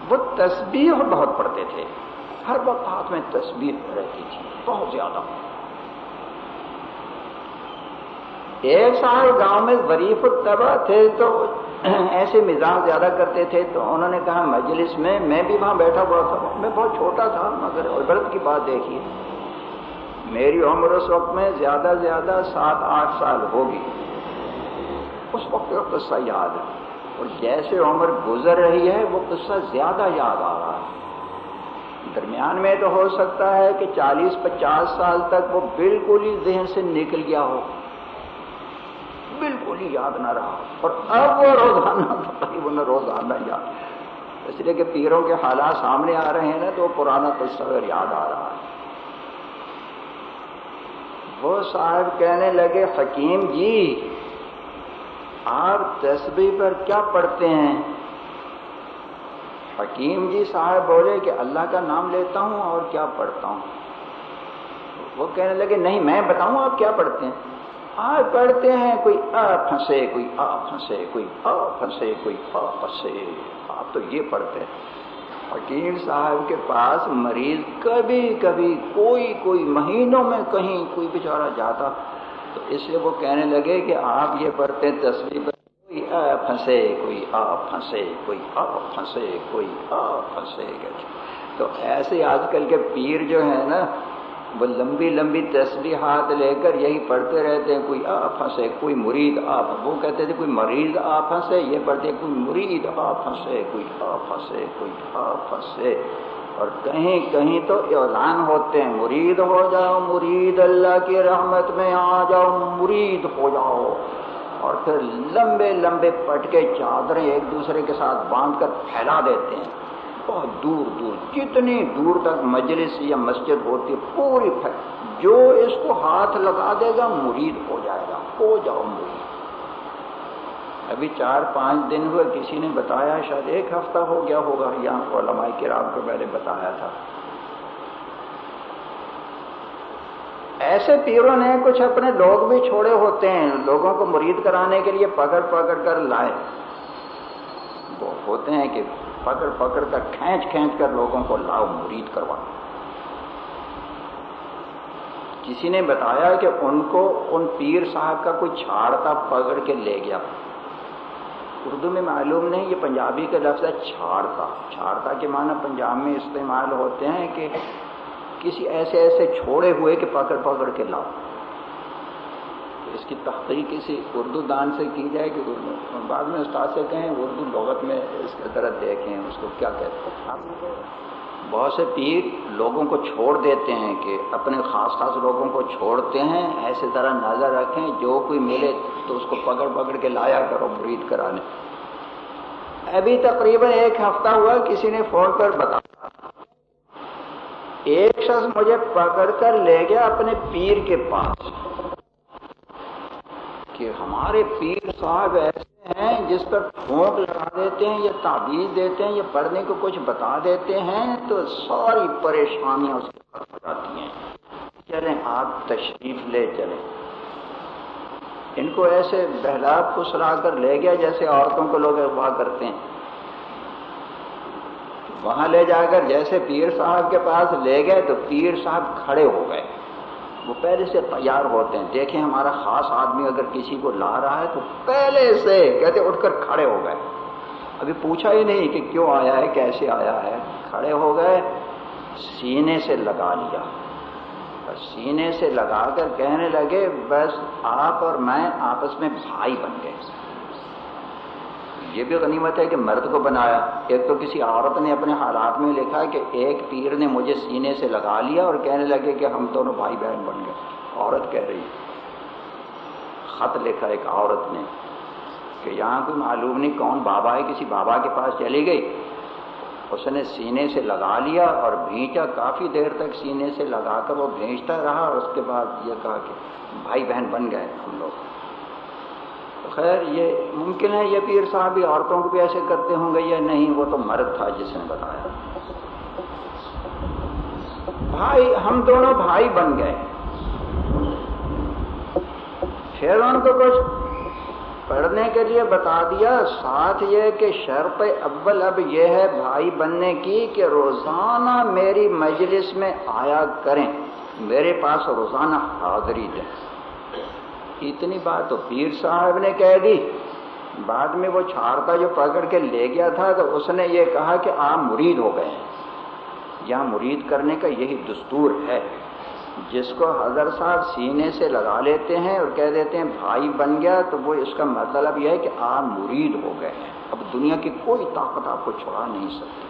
وہ تسبیح بہت پڑھتے تھے۔ ہر وقت ہاتھ میں تسبیح رہتی تھی، بہت زیادہ۔ ایک سال گاؤں میں غریب الطبع تھے تو ایسے مزاج زیادہ کرتے تھے تو انہوں نے کہا مجلس میں میں بھی وہاں بیٹھا ہوا تھا، میں بہت چھوٹا تھا، مگر عبرت کی بات دیکھیے۔ میری عمر اس وقت میں زیادہ زیادہ سات آٹھ سال ہوگی۔ اس وقت کا قصہ یاد ہے۔ اور جیسے عمر گزر رہی ہے، وہ قصہ زیادہ یاد آ رہا ہے۔ درمیان میں تو ہو سکتا ہے کہ چالیس پچاس سال تک وہ بالکل ہی ذہن سے نکل گیا ہو۔ بالکل ہی یاد نہ رہا۔ اور اب وہ روزانہ تقریباً روزانہ یاد۔ اس لیے کہ پیروں کے حالات سامنے آ رہے ہیں نا تو پرانا تصور یاد آ رہا ہے۔ وہ صاحب کہنے لگے، حکیم جی آپ تسبیح پر کیا پڑھتے ہیں؟ حکیم جی صاحب بولے کہ اللہ کا نام لیتا ہوں اور کیا پڑھتا ہوں۔ وہ کہنے لگے، نہیں، میں بتاؤں آپ کیا پڑھتے ہیں؟ آپ پڑھتے ہیں، کوئی آ پھنسے، کوئی آ پھنسے، کوئی آ پھنسے، کوئی آ پھنسے۔ آپ تو یہ پڑھتے ہیں۔ حکیم صاحب کے پاس مریض کبھی کبھی کوئی کوئی مہینوں میں کہیں کوئی بیچارہ جاتا۔ تو اس لیے وہ کہنے لگے کہ آپ یہ پڑھتے ہیں، تصویر پر کوئی آ پھنسے، کوئی آ پھنسے، کوئی آ پھنسے، کوئی آ پھنسے۔ تو ایسے آج کل کے پیر جو ہیں نا وہ لمبی لمبی تسبیح ہاتھ لے کر یہی پڑھتے رہتے ہیں، کوئی آ پھنسے کوئی مرید آ وہ کہتے تھے کوئی مریض آ پھنسے یہ پڑھتے کوئی مرید آ پھنسے کوئی آ پھنسے کوئی آ پھنسے اور کہیں کہیں تو اعلان ہوتے ہیں، مرید ہو جاؤ، مرید اللہ کی رحمت میں آ جاؤ، مرید ہو جاؤ۔ اور پھر لمبے لمبے پٹ کے چادریں ایک دوسرے کے ساتھ باندھ کر پھیلا دیتے ہیں۔ بہت دور دور کتنی دور تک مجلس یا مسجد ہوتی ہے پوری جو اس کو ہاتھ لگا دے گا، مرید ہو جائے گا، ہو جاؤ مرید۔ ابھی چار پانچ دن ہوئے، کسی نے بتایا، شاید ایک ہفتہ ہو گیا ہوگا، یہاں علماء کرام کو میں نے بتایا تھا۔ ایسے پیروں نے کچھ اپنے لوگ بھی چھوڑے ہوتے ہیں، لوگوں کو مرید کرانے کے لیے پکڑ پکڑ کر لائے۔ وہ ہوتے ہیں کہ پکڑ پکڑ کر کھینچ کھینچ کر لوگوں کو لاؤ، مرید کروا۔ کسی نے بتایا کہ ان کو، ان پیر صاحب کا کوئی چھاڑتا پکڑ کے لے گیا۔ اردو میں معلوم نہیں یہ پنجابی کا لفظ ہے چھاڑتا۔ چھاڑتا کے معنی پنجاب میں استعمال ہوتے ہیں کہ کسی ایسے ایسے چھوڑے ہوئے کہ پکڑ پکڑ کے لاؤ۔ اس کی تحقیق کسی اردو دان سے کی جائے کہ بعد میں استاد سے کہیں اردو لغت میں اس کے طرح دیکھیں، اس کو کیا کہتے ہیں؟ بہت سے پیر لوگوں کو چھوڑ دیتے ہیں کہ اپنے خاص خاص لوگوں کو چھوڑتے ہیں ایسے طرح نظر رکھیں، جو کوئی ملے تو اس کو پکڑ پکڑ کے لایا کرو مرید کرانے۔ ابھی تقریباً ایک ہفتہ ہوا، کسی نے فون پر بتا ایک شخص مجھے پکڑ کر لے گیا اپنے پیر کے پاس۔ کہ ہمارے پیر صاحب ایسے ہیں جس پر پھونک لگا دیتے ہیں، یا تعویذ دیتے ہیں، یا پڑھنے کو کچھ بتا دیتے ہیں، تو ساری پریشانیاں اس کے پاس ہو جاتی ہیں۔ چلیں، آپ تشریف لے چلیں۔ ان کو ایسے بہلا پسرا کر لے گیا جیسے عورتوں کو لوگ اغوا کرتے ہیں۔ وہاں لے جا کر جیسے پیر صاحب کے پاس لے گئے تو پیر صاحب کھڑے ہو گئے۔ وہ پہلے سے تیار ہوتے ہیں۔ دیکھیں ہمارا خاص آدمی اگر کسی کو لا رہا ہے تو پہلے سے کہتے اٹھ کر کھڑے ہو گئے۔ ابھی پوچھا ہی نہیں کہ کیوں آیا ہے، کیسے آیا ہے۔ کھڑے ہو گئے، سینے سے لگا لیا۔ سینے سے لگا کر کہنے لگے، بس آپ اور میں آپس میں بھائی بن گئے۔ یہ بھی غنیمت ہے کہ مرد کو بنایا۔ ایک تو کسی عورت نے اپنے حالات میں لکھا کہ ایک پیر نے مجھے سینے سے لگا لیا اور کہنے لگے کہ ہم دونوں بھائی بہن بن گئے۔ عورت کہہ رہی خط لکھا ایک عورت نے کہ یہاں کوئی معلوم نہیں کون بابا ہے، کسی بابا کے پاس چلی گئی۔ اس نے سینے سے لگا لیا اور بھینچا کافی دیر تک سینے سے لگا کر وہ بھینچتا رہا اور اس کے بعد یہ کہا کہ بھائی بہن بن گئے ہم لوگ۔ خیر، یہ ممکن ہے یہ پیر صاحب بھی عورتوں کو بھی ایسے کرتے ہوں گے یا نہیں؟ وہ تو مرد تھا جس نے بتایا۔ بھائی، ہم دونوں بھائی بن گئے۔ پھر ان کو کچھ پڑھنے کے لیے بتا دیا۔ ساتھ یہ کہ شرط اول اب یہ ہے بھائی بننے کی کہ روزانہ میری مجلس میں آیا کریں۔ میرے پاس روزانہ حاضری دیں۔ اتنی بات تو پیر صاحب نے کہہ دی۔ بعد میں وہ چھاڑتا جو پکڑ کے لے گیا تھا تو اس نے یہ کہا کہ آپ مرید ہو گئے ہیں۔ یہاں مرید کرنے کا یہی دستور ہے۔ جس کو حضر صاحب سینے سے لگا لیتے ہیں اور کہہ دیتے ہیں بھائی بن گیا تو وہ اس کا مطلب یہ ہے کہ آپ مرید ہو گئے ہیں۔ اب دنیا کی کوئی طاقت آپ کو چھوڑا نہیں سکتی۔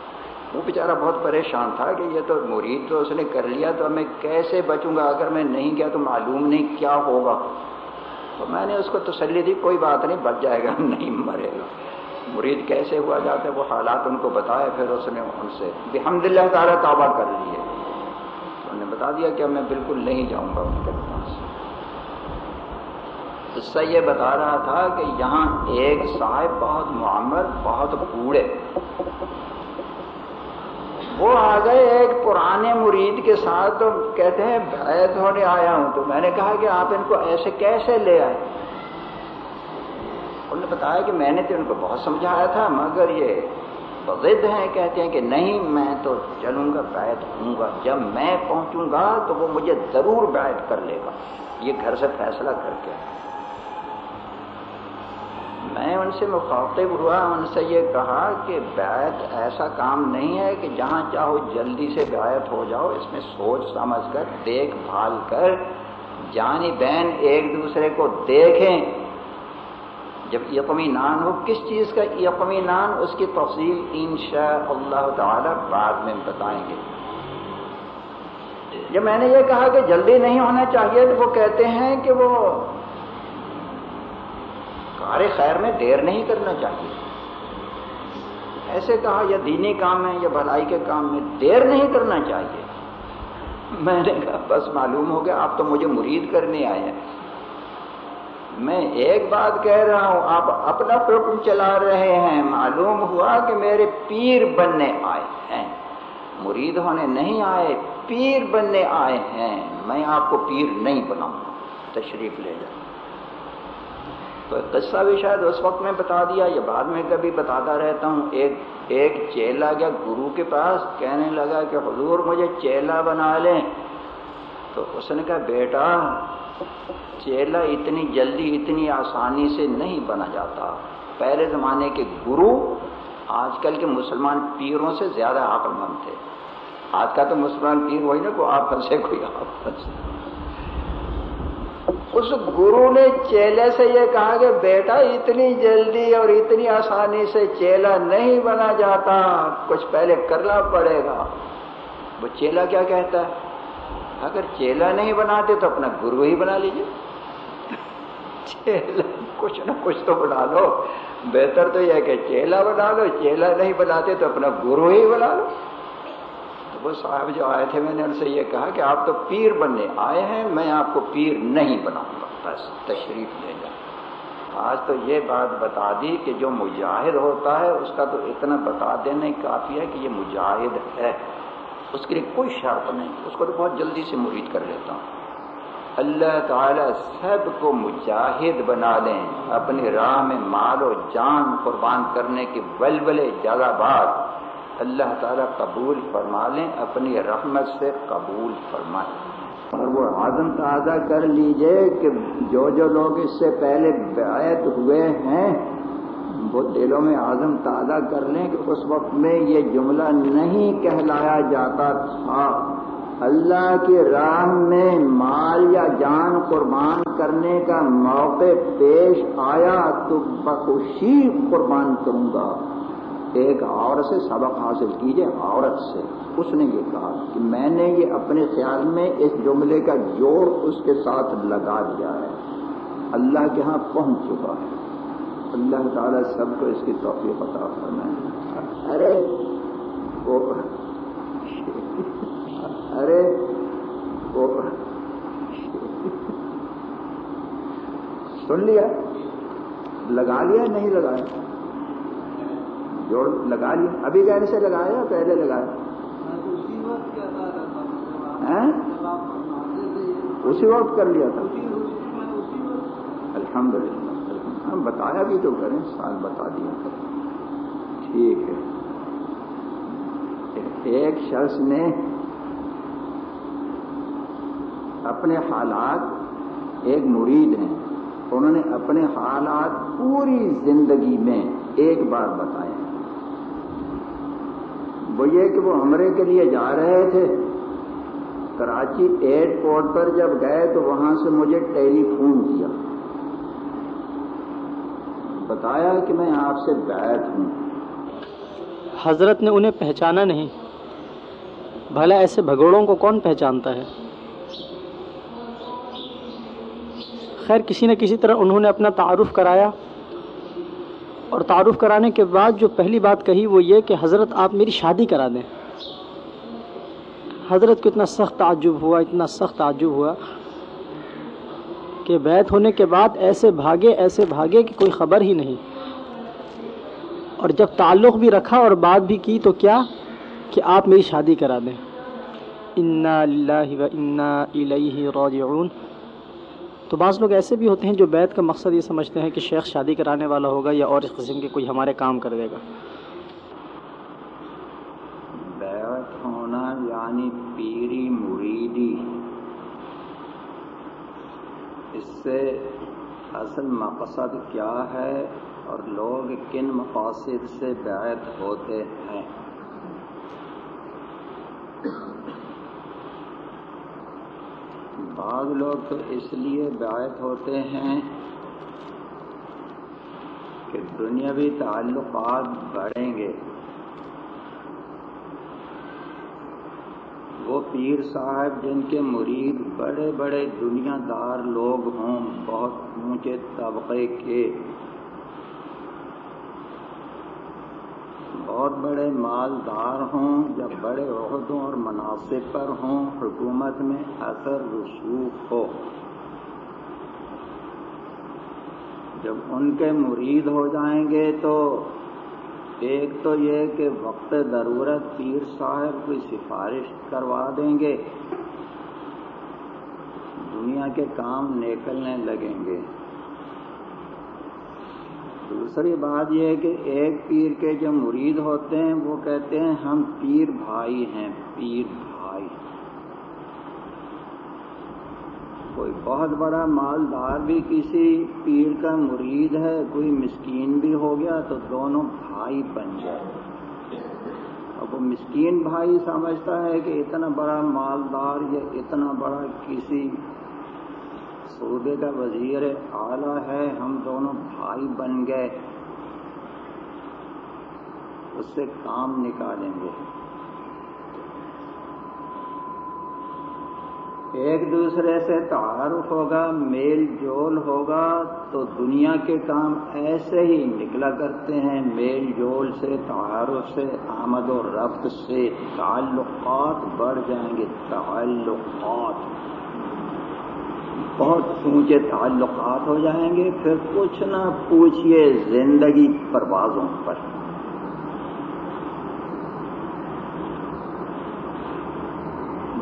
وہ بیچارہ بہت پریشان تھا کہ یہ تو مرید تو اس نے کر لیا تو میں کیسے بچوں گا؟ اگر میں نہیں گیا تو معلوم نہیں کیا ہوگا۔ تو میں نے اس کو تسلی دی، کوئی بات نہیں، بچ جائے گا، نہیں مرے گا۔ مرید کیسے ہوا جاتا ہے وہ حالات ان کو بتایا پھر اس نے ان سے الحمد للہ تعالیٰ توبہ کر لی ہے۔ انہوں نے بتا دیا کہ میں بالکل نہیں جاؤں گا ان کے پاس۔ اس سے یہ بتا رہا تھا کہ یہاں ایک صاحب بہت معمر، بہت بوڑھے وہ آ گئے ایک پرانے مرید کے ساتھ تو کہتے ہیں بیت ہونے آیا ہوں تو میں نے کہا کہ آپ ان کو ایسے کیسے لے آئے؟ انہوں نے بتایا کہ میں نے تو ان کو بہت سمجھایا تھا، مگر یہ ضد ہیں، کہتے ہیں کہ نہیں، میں تو چلوں گا بیت ہوں گا۔ جب میں پہنچوں گا تو وہ مجھے ضرور بیت کر لے گا۔ یہ گھر سے فیصلہ کر کے۔ میں ان سے مخاطب ہوا، ان سے یہ کہا کہ بیعت ایسا کام نہیں ہے کہ جہاں چاہو جلدی سے بیعت ہو جاؤ، اس میں سوچ سمجھ کر، دیکھ بھال کر، جانی بہن ایک دوسرے کو دیکھیں۔ جب یقمینان ہو، کس چیز کا یقمینان اس کی تفصیل انشاء اللہ تعالی بعد میں بتائیں گے۔ جب میں نے یہ کہا کہ جلدی نہیں ہونا چاہیے، تو وہ کہتے ہیں کہ وہ کار خیر میں دیر نہیں کرنا چاہیے۔ ایسے کہا یا دینی کام ہے یا بھلائی کے کام میں دیر نہیں کرنا چاہیے۔ میں نے کہا، بس معلوم ہو گیا، آپ تو مجھے مرید کرنے آئے ہیں۔ میں ایک بات کہہ رہا ہوں، آپ اپنا حکم چلا رہے ہیں۔ معلوم ہوا کہ میرے پیر بننے آئے ہیں۔ مرید ہونے نہیں آئے، پیر بننے آئے ہیں۔ میں آپ کو پیر نہیں بناؤں تشریف لے جاؤں تو قصہ بھی شاید اس وقت میں بتا دیا، یا بعد میں کبھی بتاتا رہتا ہوں۔ ایک ایک چیلا گیا گرو کے پاس، کہنے لگا کہ حضور مجھے چیلا بنا لیں۔ تو اس نے کہا، بیٹا، چیلا اتنی جلدی، اتنی آسانی سے نہیں بنا جاتا۔ پہلے زمانے کے گرو آج کل کے مسلمان پیروں سے زیادہ عقل مند تھے۔ آج کا تو مسلمان پیر وہی نا کوئی آپ پھنسے کوئی آپ پھنسے اس گرو نے چیلے سے یہ کہا کہ بیٹا، اتنی جلدی اور اتنی آسانی سے چیلا نہیں بنا جاتا، کچھ پہلے کرنا پڑے گا۔ وہ چیلا کیا کہتا ہے؟ اگر چیلا نہیں بناتے تو اپنا گرو ہی بنا لیجیے چیلا کچھ نہ کچھ تو بنا لو۔ بہتر تو یہ کہ چیلا بنا لو، چیلا نہیں بناتے تو اپنا گرو ہی بنا لو۔ وہ صاحب جو آئے تھے، میں نے ان سے یہ کہا کہ آپ تو پیر بننے آئے ہیں، میں آپ کو پیر نہیں بناؤں گا۔ بس تشریف لے جا آج تو یہ بات بتا دی کہ جو مجاہد ہوتا ہے، اس کا تو اتنا بتا دینے کافی ہے کہ یہ مجاہد ہے۔ اس کے لیے کوئی شرط نہیں۔ اس کو تو بہت جلدی سے مرید کر لیتا ہوں۔ اللہ تعالیٰ سب کو مجاہد بنا لیں اپنی راہ میں مال و جان قربان کرنے کی ولولے زیادہ بات اللہ تعالیٰ قبول فرما لیں، اپنی رحمت سے قبول فرمائیں۔ اور وہ عزم تازہ کر لیجیے کہ جو جو لوگ اس سے پہلے بیعت ہوئے ہیں، وہ دلوں میں عزم تازہ کر لیں کہ اس وقت میں یہ جملہ نہیں کہلایا جاتا تھا۔ اللہ کی راہ میں مال یا جان قربان کرنے کا موقع پیش آیا تو بخوشی قربان کروں گا۔ ایک عورت سے سبق حاصل کیجیے، عورت سے۔ اس نے یہ کہا کہ میں نے یہ اپنے خیال میں اس جملے کا جوڑ اس کے ساتھ لگا دیا ہے۔ اللہ کے ہاں پہنچ چکا ہے۔ اللہ تعالیٰ سب کو اس کی توفیق عطا فرمائے۔ ارے، وہ ارے، وہ سن لیا؟ لگا لیا؟ نہیں لگایا؟ جوڑ لگا لیا۔ ابھی کہنے سے لگایا پہلے لگایا اسی وقت کر لیا تھا۔ الحمد للہ ہم بتایا بھی تو کریں، سال بتا دیا۔ کریں ٹھیک ہے۔ ایک شخص نے اپنے حالات ایک مرید ہیں۔ انہوں نے اپنے حالات پوری زندگی میں ایک بار بتائے وہ یہ کہ وہ عمرے کے لیے جا رہے تھے۔ کراچی ایئرپورٹ پر جب گئے تو وہاں سے مجھے ٹیلی فون کیا۔ بتایا کہ میں آپ سے بیٹھ ہوں۔ حضرت نے انہیں پہچانا نہیں۔ بھلا ایسے بھگوڑوں کو کون پہچانتا ہے؟ خیر، کسی نہ کسی طرح انہوں نے اپنا تعارف کرایا۔ اور تعارف کرانے کے بعد جو پہلی بات کہی وہ یہ کہ حضرت آپ میری شادی کرا دیں۔ حضرت کو اتنا سخت تعجب ہوا، اتنا سخت تعجب ہوا کہ بیت ہونے کے بعد ایسے بھاگے ایسے بھاگے کہ کوئی خبر ہی نہیں۔ اور جب تعلق بھی رکھا اور بات بھی کی تو کیا کہ آپ میری شادی کرا دیں۔ انا و انا الیہ راجعون۔ تو بعض لوگ ایسے بھی ہوتے ہیں جو بیت کا مقصد یہ سمجھتے ہیں کہ شیخ شادی کرانے والا ہوگا یا اور اس قسم کے کوئی ہمارے کام کر دے گا۔ بیعت ہونا یعنی پیری مریدی۔ اس سے اصل مقصد کیا ہے اور لوگ کن مقاصد سے بیعت ہوتے ہیں؟ بعض لوگ تو اس لیے باعث ہوتے ہیں کہ دنیاوی تعلقات بڑھیں گے۔ وہ پیر صاحب جن کے مرید بڑے بڑے دنیا دار لوگ ہوں، بہت اونچے طبقے کے بہت بڑے مالدار ہوں یا بڑے عہدوں اور مناسب پر ہوں، حکومت میں اثر رسوخ ہو۔ جب ان کے مرید ہو جائیں گے تو ایک تو یہ کہ وقت ضرورت پیر صاحب کوئی سفارش کروا دیں گے۔ دنیا کے کام نکلنے لگیں گے۔ دوسری بات یہ ہے کہ ایک پیر کے جو مرید ہوتے ہیں، وہ کہتے ہیں، ہم پیر بھائی ہیں، پیر بھائی کوئی بہت بڑا مالدار بھی کسی پیر کا مرید ہے، کوئی مسکین بھی ہو گیا تو دونوں بھائی بن گئے اب وہ مسکین بھائی سمجھتا ہے کہ اتنا بڑا مالدار یا اتنا بڑا کسی صوبے کا وزیر اعلیٰ ہے، ہم دونوں بھائی بن گئے۔ اس سے کام نکالیں گے۔ ایک دوسرے سے تعارف ہوگا، میل جول ہوگا، تو دنیا کے کام ایسے ہی نکلا کرتے ہیں، میل جول سے، تعارف سے، آمد و رفت سے، تعلقات بڑھ جائیں گے، تعلقات۔ بہت اونچے تعلقات ہو جائیں گے، پھر کچھ نہ پوچھئے زندگی پروازوں پر۔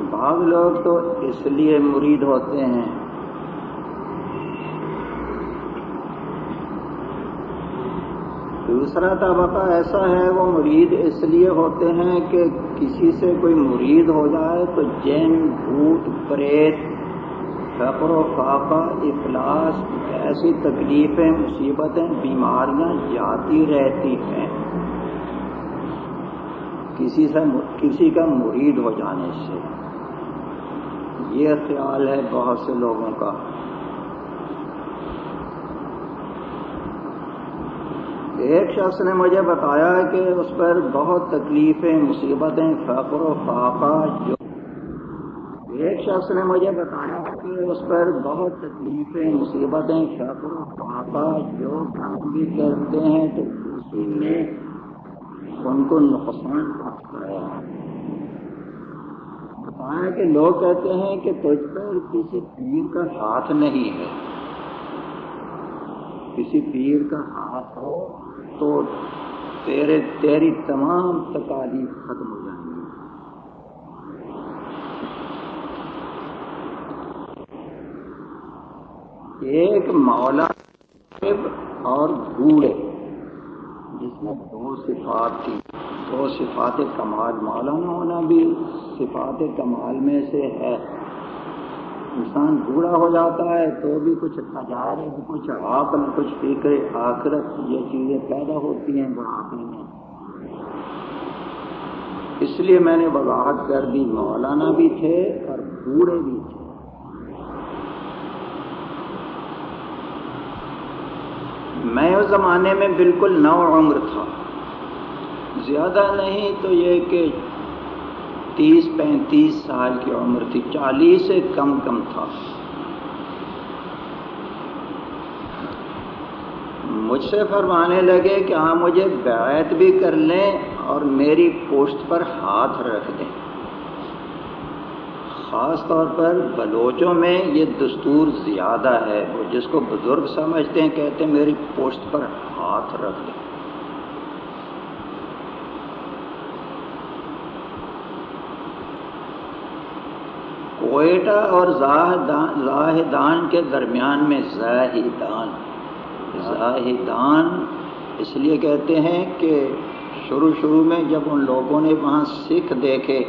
بعض لوگ تو اس لیے مرید ہوتے ہیں۔ دوسرا طبقہ ایسا ہے، وہ مرید اس لیے ہوتے ہیں کہ کسی سے کوئی مرید ہو جائے تو جین بھوت، پریت فقر و فاقہ، افلاس، ایسی تکلیفیں، مصیبتیں، بیماریاں جاتی رہتی ہیں۔ کسی سے کسی کا مرید ہو جانے سے۔ یہ خیال ہے بہت سے لوگوں کا۔ ایک شخص نے مجھے بتایا کہ اس پر بہت تکلیفیں، مصیبتیں، فقر و فاقہ جو ایک شخص نے مجھے بتایا کہ اس پر بہت تکلیفیں، مصیبتیں فقر و جو کام بھی کرتے ہیں تو اسی میں ان کو نقصان پہنچتا ہے بتایا کہ لوگ کہتے ہیں کہ تجھ پر کسی پیر کا ہاتھ نہیں ہے۔ کسی پیر کا ہاتھ ہو تو تیرے، تیری تمام تکالیف ختم ہو جائیں گی ایک مولا اور بوڑھے، جس میں دو صفات تھی دو صفات کمال مولانا ہونا بھی صفات کمال میں سے ہے۔ انسان بوڑھا ہو جاتا ہے تو بھی کچھ تجارب کچھ عقل کچھ فکر، آخرت یہ چیزیں پیدا ہوتی ہیں بڑھاپے میں۔ اس لیے میں نے وضاحت کر دی، مولانا بھی تھے اور بوڑھے بھی تھے۔ میں اس زمانے میں بالکل نو عمر تھا۔ زیادہ نہیں تو یہ کہ تیس پینتیس سال کی عمر تھی، چالیس سے کم کم تھا۔ مجھ سے فرمانے لگے کہ ہاں مجھے بیعت بھی کر لیں اور میری پوسٹ پر ہاتھ رکھ دیں۔ خاص طور پر بلوچوں میں یہ دستور زیادہ ہے وہ جس کو بزرگ سمجھتے ہیں، کہتے ہیں میری پوسٹ پر ہاتھ رکھ دیں۔ کوئٹہ اور زاہدان کے درمیان میں زاہدان۔ زاہدان اس لیے کہتے ہیں کہ شروع شروع میں جب ان لوگوں نے وہاں سکھ دیکھے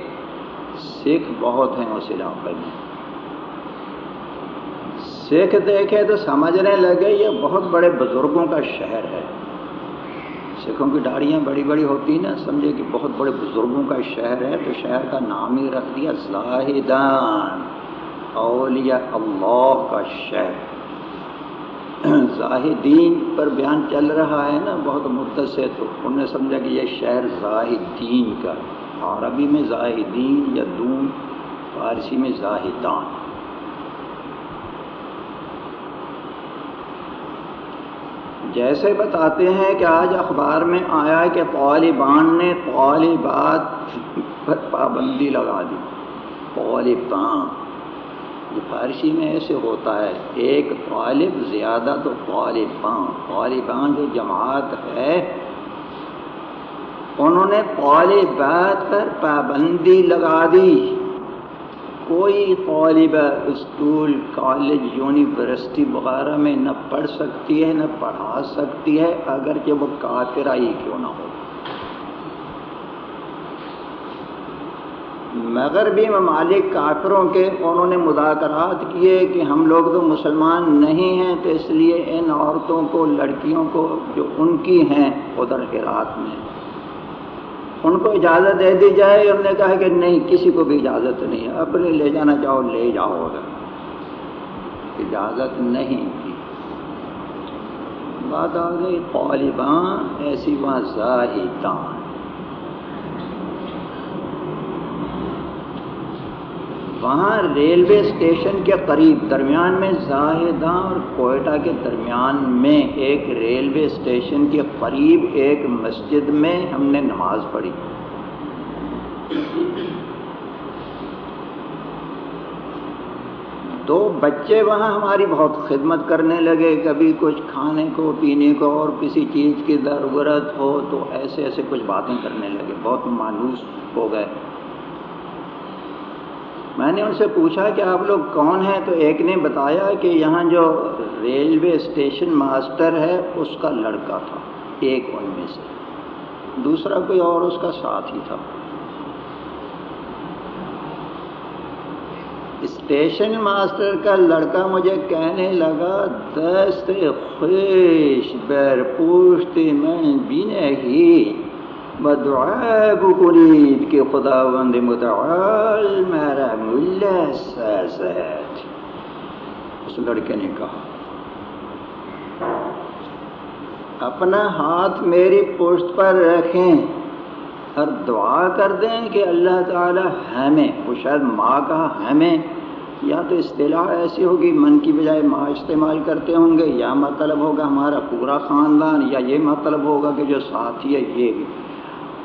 سکھ بہت ہیں اس علاقے میں۔ سکھ دیکھے تو سمجھنے لگے یہ بہت بڑے بزرگوں کا شہر ہے۔ سکھوں کی داڑیاں بڑی بڑی ہوتی نا، سمجھے کہ بہت بڑے بزرگوں کا شہر ہے، تو شہر کا نام ہی رکھ دیا، زاہدان۔ اولیاء اللہ کا شہر۔ زاہدین پر بیان چل رہا ہے نا، بہت مدت سے تو انہوں نے سمجھا کہ یہ شہر زاہدین کا ہے۔ عربی میں زاہدین یا دون، فارسی میں زاہدان۔ جیسے بتاتے ہیں کہ آج اخبار میں آیا کہ طالبان نے طالبات پر پابندی لگا دی۔ طالبان، یہ فارسی میں ایسے ہوتا ہے، ایک طالب زیادہ تو طالبان طالبان جو جماعت ہے انہوں نے طالبات پر پابندی لگا دی۔ کوئی طالب اسکول، کالج، یونیورسٹی وغیرہ میں نہ پڑھ سکتی ہے، نہ پڑھا سکتی ہے اگر وہ کافرائی کیوں نہ ہو۔ مگر بھی ممالک کافروں کے انہوں نے مذاکرات کیے کہ ہم لوگ تو مسلمان نہیں ہیں، تو اس لیے ان عورتوں کو، لڑکیوں کو جو ان کی ہیں، ادھر کے رات میں۔ ان کو اجازت دے دی جائے۔ انہوں نے کہا کہ نہیں، کسی کو بھی اجازت نہیں ہے۔ اپنے لے جانا چاہو، لے جاؤ۔ اگر اجازت نہیں کی بات آ گئی، طالبان ایسی وہاں زاہدان وہاں ریلوے اسٹیشن کے قریب، درمیان میں زاہدہ اور کوئٹہ کے درمیان میں ایک ریلوے اسٹیشن کے قریب ایک مسجد میں ہم نے نماز پڑھی۔ تو بچے وہاں ہماری بہت خدمت کرنے لگے، کبھی کچھ کھانے کو، پینے کو اور کسی چیز کی ضرورت ہو تو ایسے ایسے کچھ باتیں کرنے لگے۔ بہت مانوس ہو گئے۔ میں نے ان سے پوچھا کہ آپ لوگ کون ہیں؟ تو ایک نے بتایا کہ یہاں جو ریلوے اسٹیشن ماسٹر ہے، اس کا لڑکا تھا، ایک ان میں سے۔ دوسرا کوئی اور اس کا ساتھ ہی تھا۔ اسٹیشن ماسٹر کا لڑکا مجھے کہنے لگا، دست خوش بیر پوشتی میں بھی نہیں بدعا بکنید کہ خداوند متعال میرا ملا سازد اس لڑکے نے کہا، اپنا ہاتھ میری پشت پر رکھیں۔ اور دعا کر دیں کہ اللہ تعالی ہمیں وہ شاید ماں کہا ہمیں، یا تو اصطلاح ایسی ہوگی، من کی بجائے ماں استعمال کرتے ہوں گے، یا مطلب ہوگا ہمارا پورا خاندان، یا یہ مطلب ہوگا کہ جو ساتھی ہے، یہ بھی۔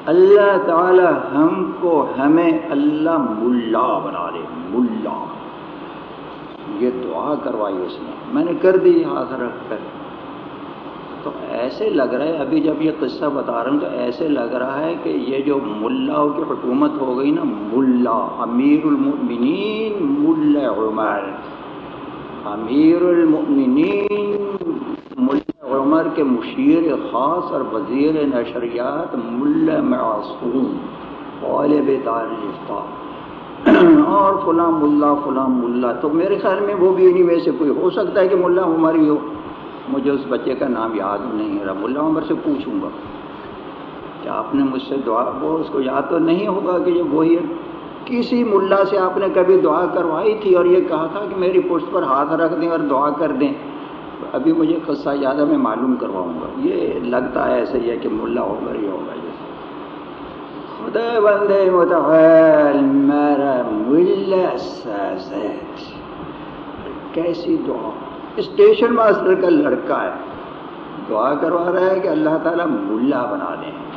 اللہ تعالی ہم کو ہمیں اللہ ملا بنا دے، ملا۔ یہ دعا کروائی اس نے۔ میں نے کر دی ہاتھ رکھ کر تو ایسے لگ رہا ہے، ابھی جب یہ قصہ بتا رہا ہوں تو ایسے لگ رہا ہے کہ یہ جو ملا کی حکومت ہو گئی نا، ملا، امیر المؤمنین، ملا عمر۔ امیر المؤمنین ملا عمر کے مشیر خاص اور وزیر نشریات، ملا معصوم غالب تعریف اور فلاں ملا فلاں ملا۔ تو میرے خیال میں وہ بھی انہیں میں سے کوئی ہو سکتا ہے کہ ملا عمر ہی ہو۔ مجھے اس بچے کا نام یاد نہیں رہا۔ ملا عمر سے پوچھوں گا۔ کہ آپ نے مجھ سے دعا وہ اس کو یاد تو نہیں ہوگا کہ یہ وہی ہے؟ کسی ملا سے آپ نے کبھی دعا کروائی تھی اور یہ کہا تھا کہ میری پشت پر ہاتھ رکھ دیں اور دعا کر دیں، ابھی مجھے قصہ زیادہ میں معلوم کرواؤں گا۔ یہ لگتا ہے ایسے ہی ہے کہ ملا عمر ہی ہوگا یہ خدا بندے متحل میرا ملا کیسی دعا؟ اسٹیشن ماسٹر کا لڑکا ہے۔ دعا کروا رہا ہے کہ اللہ تعالیٰ ملا بنا دیں۔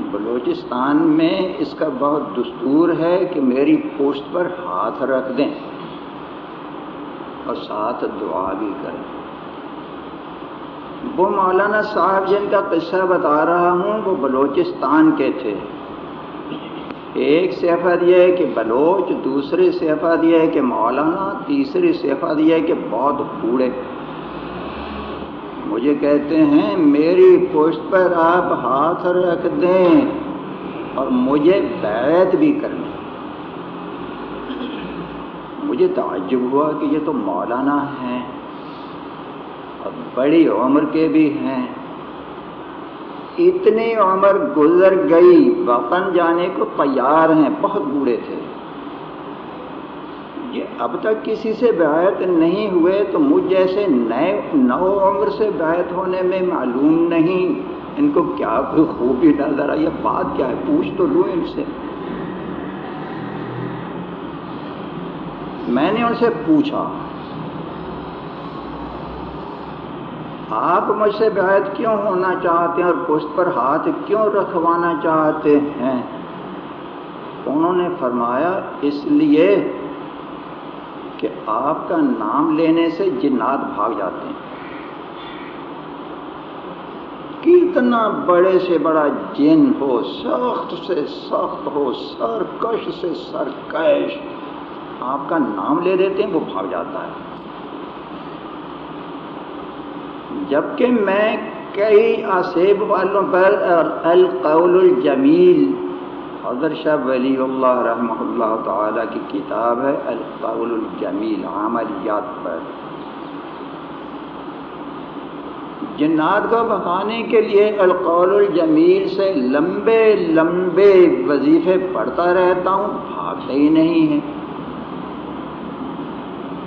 بلوچستان میں اس کا بہت دستور ہے کہ میری پوسٹ پر ہاتھ رکھ دیں اور ساتھ دعا بھی کریں۔ وہ مولانا صاحب جن کا قصہ بتا رہا ہوں، وہ بلوچستان کے تھے۔ ایک صفت یہ ہے کہ بلوچ، دوسری صفت یہ ہے کہ مولانا، تیسری صفت یہ ہے کہ بہت بوڑھے۔ مجھے کہتے ہیں، میری پوسٹ پر آپ ہاتھ رکھ دیں اور مجھے بیعت بھی کرنی مجھے تعجب ہوا کہ یہ تو مولانا ہیں اور بڑی عمر کے بھی ہیں۔ اتنی عمر گزر گئی، وطن جانے کو تیار ہیں، بہت بوڑھے تھے۔ یہ اب تک کسی سے بیعت نہیں ہوئے تو مجھ جیسے نئے نو عمر سے بیعت ہونے میں معلوم نہیں۔ ان کو کیا کوئی خوبی نظر آئی بات کیا ہے؟ پوچھ تو لوں ان سے۔ میں نے ان سے پوچھا، آپ مجھ سے بیعت کیوں ہونا چاہتے ہیں اور پشت پر ہاتھ کیوں رکھوانا چاہتے ہیں؟ انہوں نے فرمایا، اس لیے کہ آپ کا نام لینے سے جنات بھاگ جاتے ہیں۔ کتنا بڑے سے بڑا جن ہو، سخت سے سخت ہو، سرکش سے سرکش۔ آپ کا نام لے دیتے ہیں، وہ بھاگ جاتا ہے۔ جبکہ میں کئی آصیب والوں پر، القول الجمیل حضر شاہ ولی اللہ رحمہ اللہ تعالی کی کتاب ہے القول الجمیل، عملیات پر۔ جنات کو بخانے کے لیے القول الجمیل سے لمبے لمبے وظیفے پڑھتا رہتا ہوں بھاگتے ہی نہیں ہیں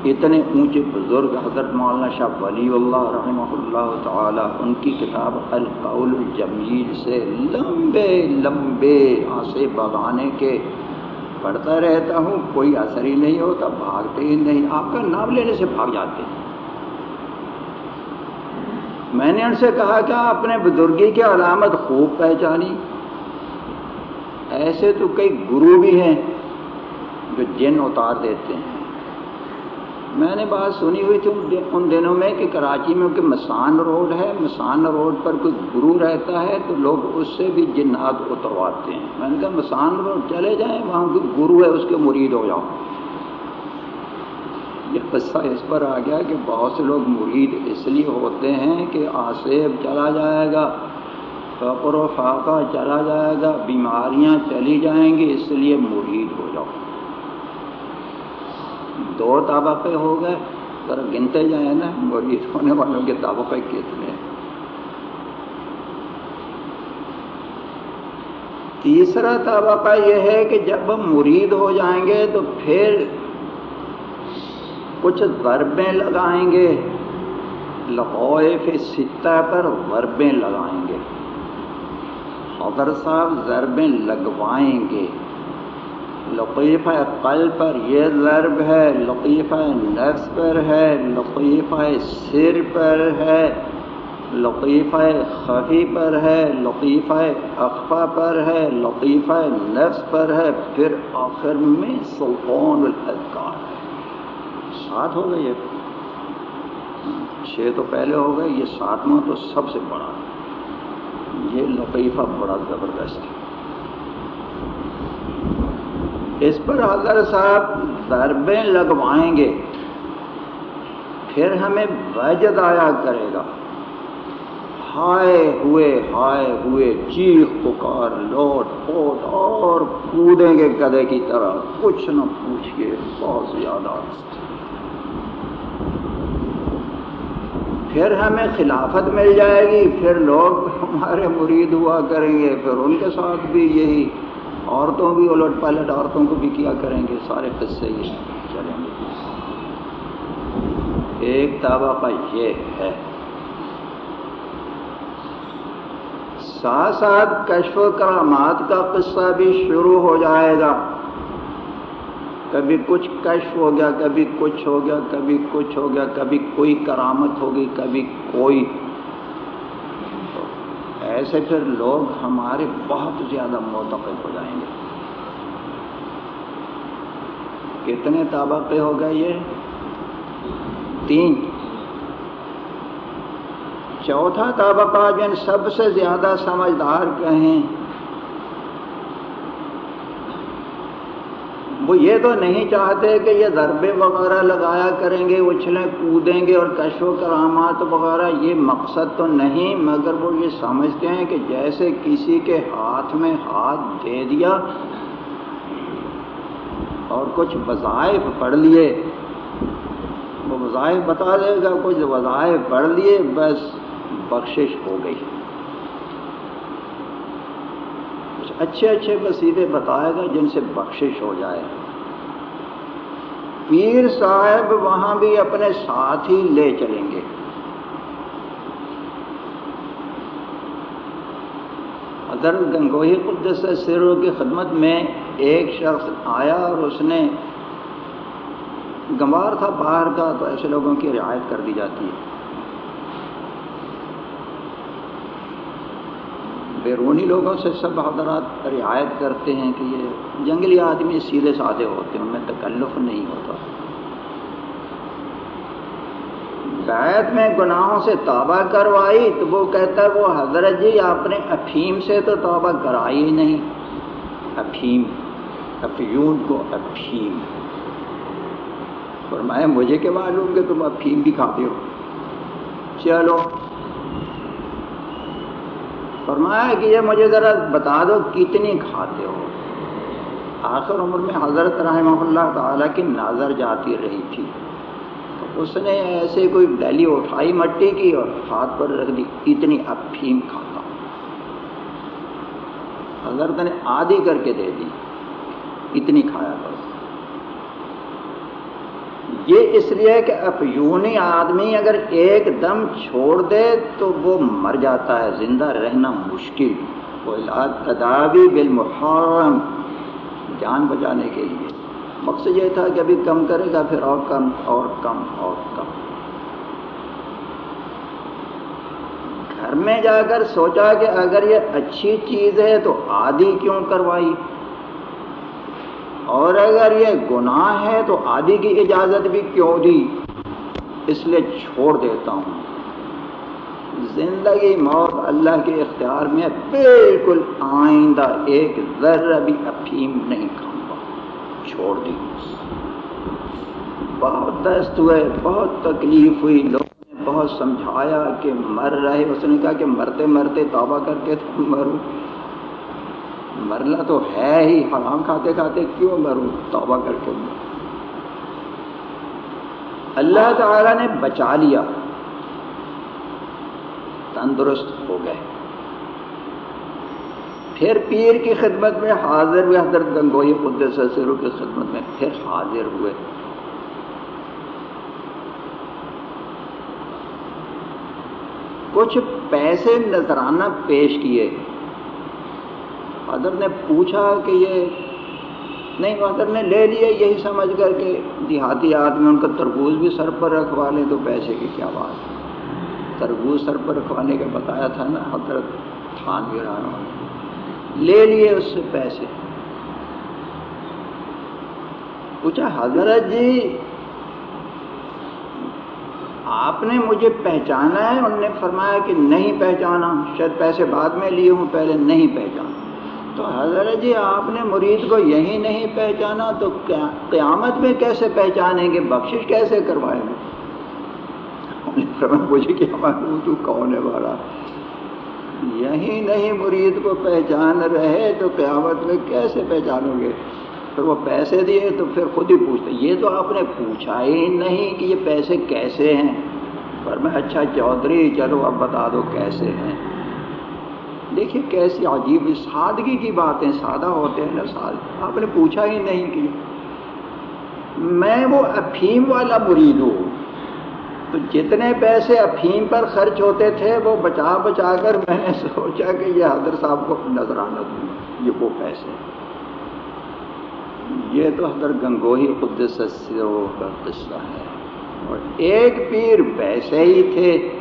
اتنے اونچے بزرگ حضرت مولانا شاہ ولی اللہ رحمہ اللہ تعالی، ان کی کتاب القول الجمیل سے لمبے لمبے آسے بغانے کے پڑھتا رہتا ہوں، کوئی اثر ہی نہیں ہوتا، بھاگتے ہی نہیں، آپ کا نام لینے سے بھاگ جاتے ہیں۔ میں نے ان سے کہا کہ اپنے بزرگی کی علامت خوب پہچانی۔ ایسے تو کئی گرو بھی ہیں جو جن اتار دیتے ہیں۔ میں نے بات سنی ہوئی تھی ان دنوں میں کہ کراچی میں کہ مسان روڈ ہے، مسان روڈ پر کوئی گرو رہتا ہے تو لوگ اس سے بھی جنات اترواتے ہیں۔ میں نے کہا، مسان روڈ چلے جائیں، وہاں کوئی گرو ہے، اس کے مرید ہو جاؤ۔ یہ قصہ اس پر آ گیا کہ بہت سے لوگ مرید اس لیے ہوتے ہیں کہ آصیب چلا جائے گا، فقر و فاقہ چلا جائے گا، بیماریاں چلی جائیں گی، اس لیے مرید ہو جاؤ۔ دو طبقے ہو گئے ذرا گنتے جائیں نا مرید ہونے والوں کے طبقے کتنے تیسرا طبقہ یہ ہے کہ جب ہم مرید ہو جائیں گے تو پھر کچھ ضربیں لگائیں گے۔ لقوف ستہ پر ضربیں لگائیں گے۔ اگر صاحب ضربیں لگوائیں گے۔ لطیفہ قلب پر یہ ضرب ہے، لطیفہ نفس پر ہے، لطیفہ سر پر ہے، لطیفہ خفی پر ہے، لطیفہ اخفا پر ہے، لطیفہ نفس پر ہے۔ پھر آخر میں سلطان الاذکار ہے۔ سات ہو گئے یہ۔ چھ تو پہلے ہو گئے، یہ ساتواں تو سب سے بڑا۔ ہے یہ لطیفہ بڑا زبردست ہے۔ اس پر اگر صاحب ضربیں لگوائیں گے، پھر ہمیں وجد آیا کرے گا۔ ہائے ہوئے ہائے ہوئے، چیخ، پکار، لوٹ پوٹ اور کودیں گے گدے کی طرح۔ کچھ نہ پوچھئے، بہت زیادہ۔ پھر ہمیں خلافت مل جائے گی۔ پھر لوگ ہمارے مرید ہوا کریں گے۔ پھر ان کے ساتھ بھی یہی عورتوں بھی، الٹ پلٹ عورتوں کو بھی کیا کریں گے؟ سارے قصے یہ چلیں گے۔ ایک طبقہ یہ ہے۔ ساتھ ساتھ کشف و کرامات کا قصہ بھی شروع ہو جائے گا۔ کبھی کچھ کشف ہو گیا، کبھی کچھ ہو گیا، کبھی کچھ ہو گیا، کبھی کوئی کرامت ہوگی، کبھی کوئی۔ ایسے پھر لوگ ہمارے بہت زیادہ معتقد ہو جائیں گے۔ کتنے طبقے ہو گئے یہ؟ تین۔ چوتھا طبقہ جن سب سے زیادہ سمجھدار کہیں؟ وہ یہ تو نہیں چاہتے کہ یہ ضربے وغیرہ لگایا کریں گے، اچھلیں، کودیں گے اور کشو و کرامات وغیرہ، یہ مقصد تو نہیں، مگر وہ یہ سمجھتے ہیں کہ جیسے کسی کے ہاتھ میں ہاتھ دے دیا اور کچھ وظائف پڑھ لیے، وہ وظائف بتا دے گا، کچھ وظائف پڑھ لیے، بس بخشش ہو گئی۔ کچھ اچھے اچھے قصیدے بتائے گا جن سے بخشش ہو جائے۔ پیر صاحب وہاں بھی اپنے ساتھ ہی لے چلیں گے۔ حضرت گنگوہی قدس سروں کی خدمت میں ایک شخص آیا اور اس نے گنوار تھا باہر کا تو ایسے لوگوں کی رعایت کر دی جاتی ہے۔ بیرونی لوگوں سے سب حضرات رعایت کرتے ہیں کہ یہ جنگلی آدمی سیدھے سادے ہوتے ہیں، ان میں تکلف نہیں ہوتا۔ بیت میں گناہوں سے توبہ کروائی تو وہ کہتا ہے، وہ حضرت جی آپ نے افیم سے تو توبہ کرائی نہیں۔ افیم، افیون کو افیم۔ فرمایا، مجھے کیا معلوم کہ تم افیم بھی کھاتے ہو؟ چلو۔ فرمایا کہ یہ مجھے ذرا بتا دو کتنی کھاتے ہو۔ آخر عمر میں حضرت رحمہ اللہ تعالیٰ کی نظر جاتی رہی تھی۔ اس نے ایسے کوئی ڈیلی اٹھائی مٹی کی اور ہاتھ پر رکھ دی، اتنی افیم کھاتا ہوں۔ حضرت نے آدھی کر کے دے دی، اتنی کھایا کرو یہ اس لیے کہ افیونی آدمی اگر ایک دم چھوڑ دے تو وہ مر جاتا ہے، زندہ رہنا مشکل۔ وہ علاج تدابی بالمحرم، جان بچانے کے لیے۔ مقصد یہ تھا کہ ابھی کم کرے گا، پھر اور کم اور کم اور کم۔ گھر میں جا کر سوچا کہ اگر یہ اچھی چیز ہے تو آدھی کیوں کروائی؟ اور اگر یہ گناہ ہے تو آدھی کی اجازت بھی کیوں دی؟ اس لیے چھوڑ دیتا ہوں۔ زندگی موت اللہ کے اختیار میں بالکل آئندہ ایک ذرہ بھی افیم نہیں کھاؤں گا۔ چھوڑ دی۔ بہت دست ہوئے، بہت تکلیف ہوئی۔ لوگ بہت سمجھایا کہ مر رہے۔ اس نے کہا کہ مرتے مرتے توبہ کر کے تو مروں۔ مرنا تو ہے ہی، حرام کھاتے کھاتے کیوں مروں؟ توبہ کر کے۔ مروں اللہ تعالی نے بچا لیا۔ تندرست ہو گئے۔ پھر پیر کی خدمت میں حاضر ہوئے، حضرت گنگوئی قدس سرو کی خدمت میں پھر حاضر ہوئے۔ کچھ پیسے نذرانہ پیش کیے۔ حضرت نے پوچھا کہ یہ نہیں حضرت نے لے لیے یہی سمجھ کر کے دیہاتی آدمی ان کا تربوز بھی سر پر رکھوا لیں تو پیسے کی کیا بات تربوز سر پر رکھوانے کا بتایا تھا نا حضرت تھان گرانا لے لیے اس سے پیسے۔ پوچھا، حضرت جی آپ نے مجھے پہچانا ہے؟ انہوں نے فرمایا کہ نہیں پہچانا، شاید پیسے بعد میں لیے ہوں، پہلے نہیں پہچانا۔ تو حضرت جی آپ نے مرید کو یہی نہیں پہچانا تو قیامت میں کیسے پہچانیں گے؟ بخشش کیسے کروائیں گے؟ مجھے کہ ہمارا تو کون ہے والا یہی نہیں مرید کو پہچان رہے تو قیامت میں کیسے پہچانو گے؟ پھر وہ پیسے دیے تو پھر خود ہی پوچھتے، یہ تو آپ نے پوچھا ہی نہیں کہ یہ پیسے کیسے ہیں؟ پر میں اچھا چودھری، چلو، اب بتا دو کیسے ہیں؟ دیکھیے کیسی عجیب سادگی کی باتیں سادہ ہوتے ہیں نا ساد آپ نے پوچھا ہی نہیں کہ میں وہ افیم والا مرید ہوں۔ تو جتنے پیسے افیم پر خرچ ہوتے تھے وہ بچا بچا کر میں نے سوچا کہ یہ حضر صاحب کو نظرانہ دوں یہ وہ پیسے یہ تو حضرت گنگوہی قدس کا قصہ ہے۔ اور ایک پیر ویسے ہی تھے۔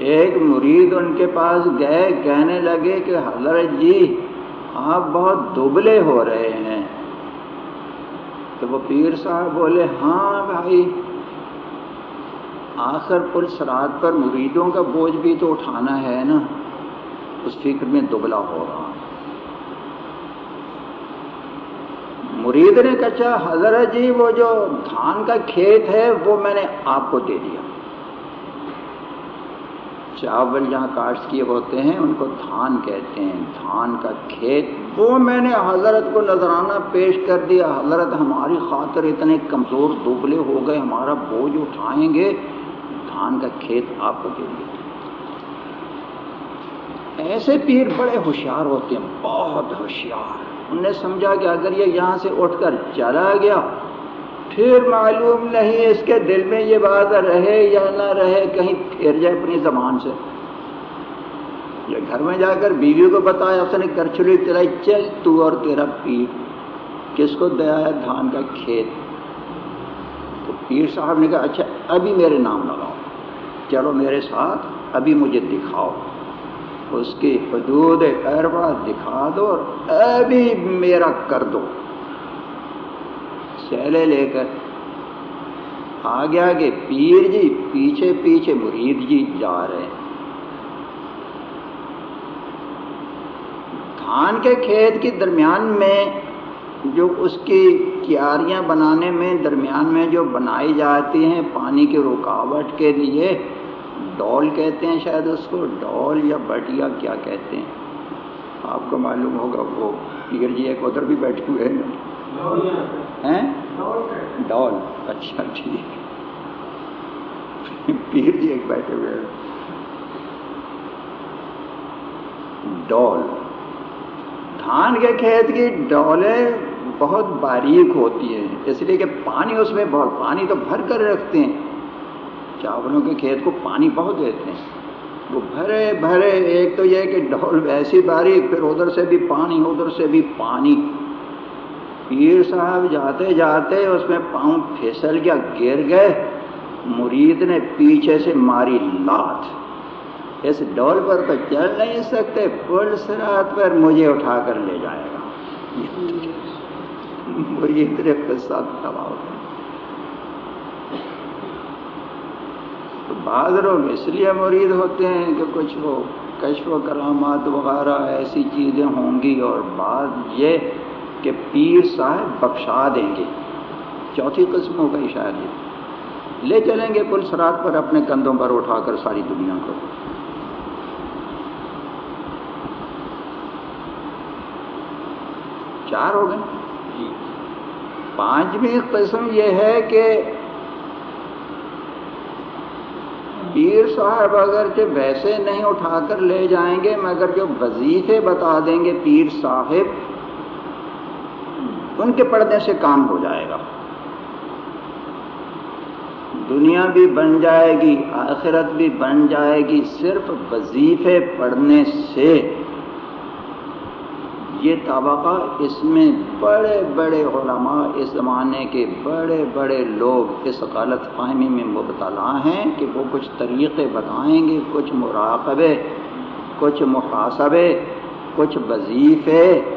ایک مرید ان کے پاس گئے، کہنے لگے کہ حضرت جی آپ بہت دبلے ہو رہے ہیں۔ تو وہ پیر صاحب بولے ہاں بھائی۔ آخر پل سرات پر مریدوں کا بوجھ بھی تو اٹھانا ہے نا۔ اس فکر میں دبلا ہو رہا مرید نے کہا، حضرت جی وہ جو دھان کا کھیت ہے، وہ میں نے آپ کو دے دیا۔ چاول جہاں کاشت کیے ہوتے ہیں، ان کو دھان کہتے ہیں۔ دھان کا کھیت۔ وہ میں نے حضرت کو نذرانہ پیش کر دیا۔ حضرت، ہماری خاطر اتنے کمزور دوبلے ہو گئے، ہمارا بوجھ اٹھائیں گے۔ دھان کا کھیت آپ کو دیں۔ گے ایسے پیر بڑے ہوشیار ہوتے ہیں، بہت ہوشیار۔ انہوں نے سمجھا کہ اگر یہ یہاں سے اٹھ کر چلا گیا پھر معلوم نہیں اس کے دل میں یہ بات رہے یا نہ رہے، کہیں پھر جائے اپنی زبان سے۔ یہ گھر میں جا کر بیوی کو بتایا اس نے کرچلی چلائی چل تو اور تیرا پیر۔ کس کو دیا ہے دھان کا کھیت؟ تو پیر صاحب نے کہا اچھا ابھی میرے نام لگاؤ۔ چلو میرے ساتھ، ابھی مجھے دکھاؤ۔ اس کی حدود اربا دکھا دو اور ابھی میرا کر دو۔ سیلے لے کر۔ آگے آگے پیر جی پیچھے پیچھے مرید جی جا رہے ہیں۔ دھان کے کھیت کے درمیان میں جو اس کی کیاریاں بنانے میں، درمیان میں جو بنائی جاتی ہیں پانی کی رکاوٹ کے لیے، ڈول کہتے ہیں شاید اس کو، ڈول یا بٹیا کیا کہتے ہیں۔ آپ کو معلوم ہوگا وہ پیر جی ایک ادھر بھی بیٹھے ہوئے ہیں۔ ڈول اچھا ٹھیک۔ پیر جی ایک بیٹھے ہوئے ڈول۔ دھان کے کھیت کی ڈولیں بہت باریک ہوتی ہیں اس لیے کہ پانی اس میں بہت پانی تو بھر کر رکھتے ہیں۔ چاولوں کے کھیت کو پانی بہت دیتے ہیں۔ وہ بھرے بھرے ایک تو یہ کہ ڈھول ویسی باری پھر ادھر سے بھی پانی ادھر سے بھی پانی۔ پیر صاحب جاتے جاتے اس میں پاؤں پھسل گیا، گر گئے۔ مرید نے پیچھے سے ماری لات۔ اس ڈول پر تو چل نہیں سکتے پل سرات پر مجھے اٹھا کر لے جائے گا۔ مرید نے قصہ تباہ تو بعض لوگ اس لیے مرید ہوتے ہیں کہ کچھ وہ کشف و کرامات وغیرہ ایسی چیزیں ہوں گی اور بعض یہ کہ پیر صاحب بخشا دیں گے۔ چوتھی قسم ہو گئی شاید یہ لے چلیں گے پل سرات پر اپنے کندھوں پر اٹھا کر ساری دنیا کو۔ چار ہو گئے۔ جی۔ پانچویں قسم یہ ہے کہ پیر صاحب اگرچہ ویسے نہیں اٹھا کر لے جائیں گے مگر جو وظیفے بتا دیں گے پیر صاحب ان کے پڑھنے سے کام ہو جائے گا۔ دنیا بھی بن جائے گی، آخرت بھی بن جائے گی، صرف وظیفے پڑھنے سے۔ یہ طبقہ اس میں بڑے بڑے علماء اس زمانے کے بڑے بڑے لوگ اس غلط فہمی میں مبتلا ہیں کہ وہ کچھ طریقے بتائیں گے، کچھ مراقبے، کچھ محاسبے، کچھ وظیفے۔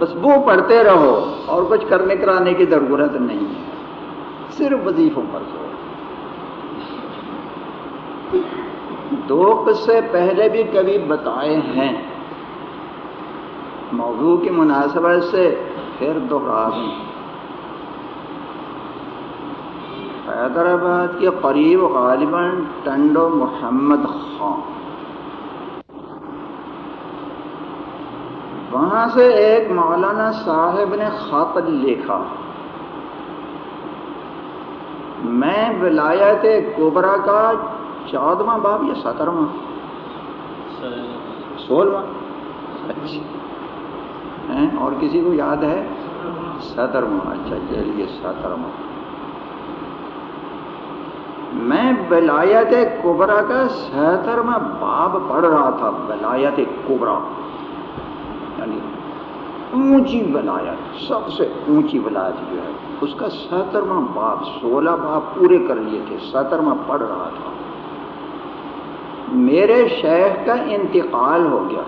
بس وہ پڑھتے رہو اور کچھ کرنے کرانے کی ضرورت نہیں ہے۔ صرف وظیفوں پر سو دو قصے پہلے بھی کبھی بتائے ہیں۔ موضوع کی مناسبت سے پھر دوہرا دیں حیدرآباد کے قریب غالباً ٹنڈو محمد خان۔ وہاں سے ایک مولانا صاحب نے خط لکھا۔ میں ولایت کوبرا کا چودواں باب یا سترواں؟ سولہواں اچھا۔ اور کسی کو یاد ہے؟ سترواں۔ اچھا چلیے، سترواں۔ میں بلایت کوبرا کا سترواں باب پڑھ رہا تھا بلایت کوبرا اونچی ولایت، سب سے اونچی ولایت جو ہے، اس کا سترواں باب سولہ باب پورے کر لیے تھے، سترواں پڑھ رہا تھا۔ میرے شیخ کا انتقال ہو گیا۔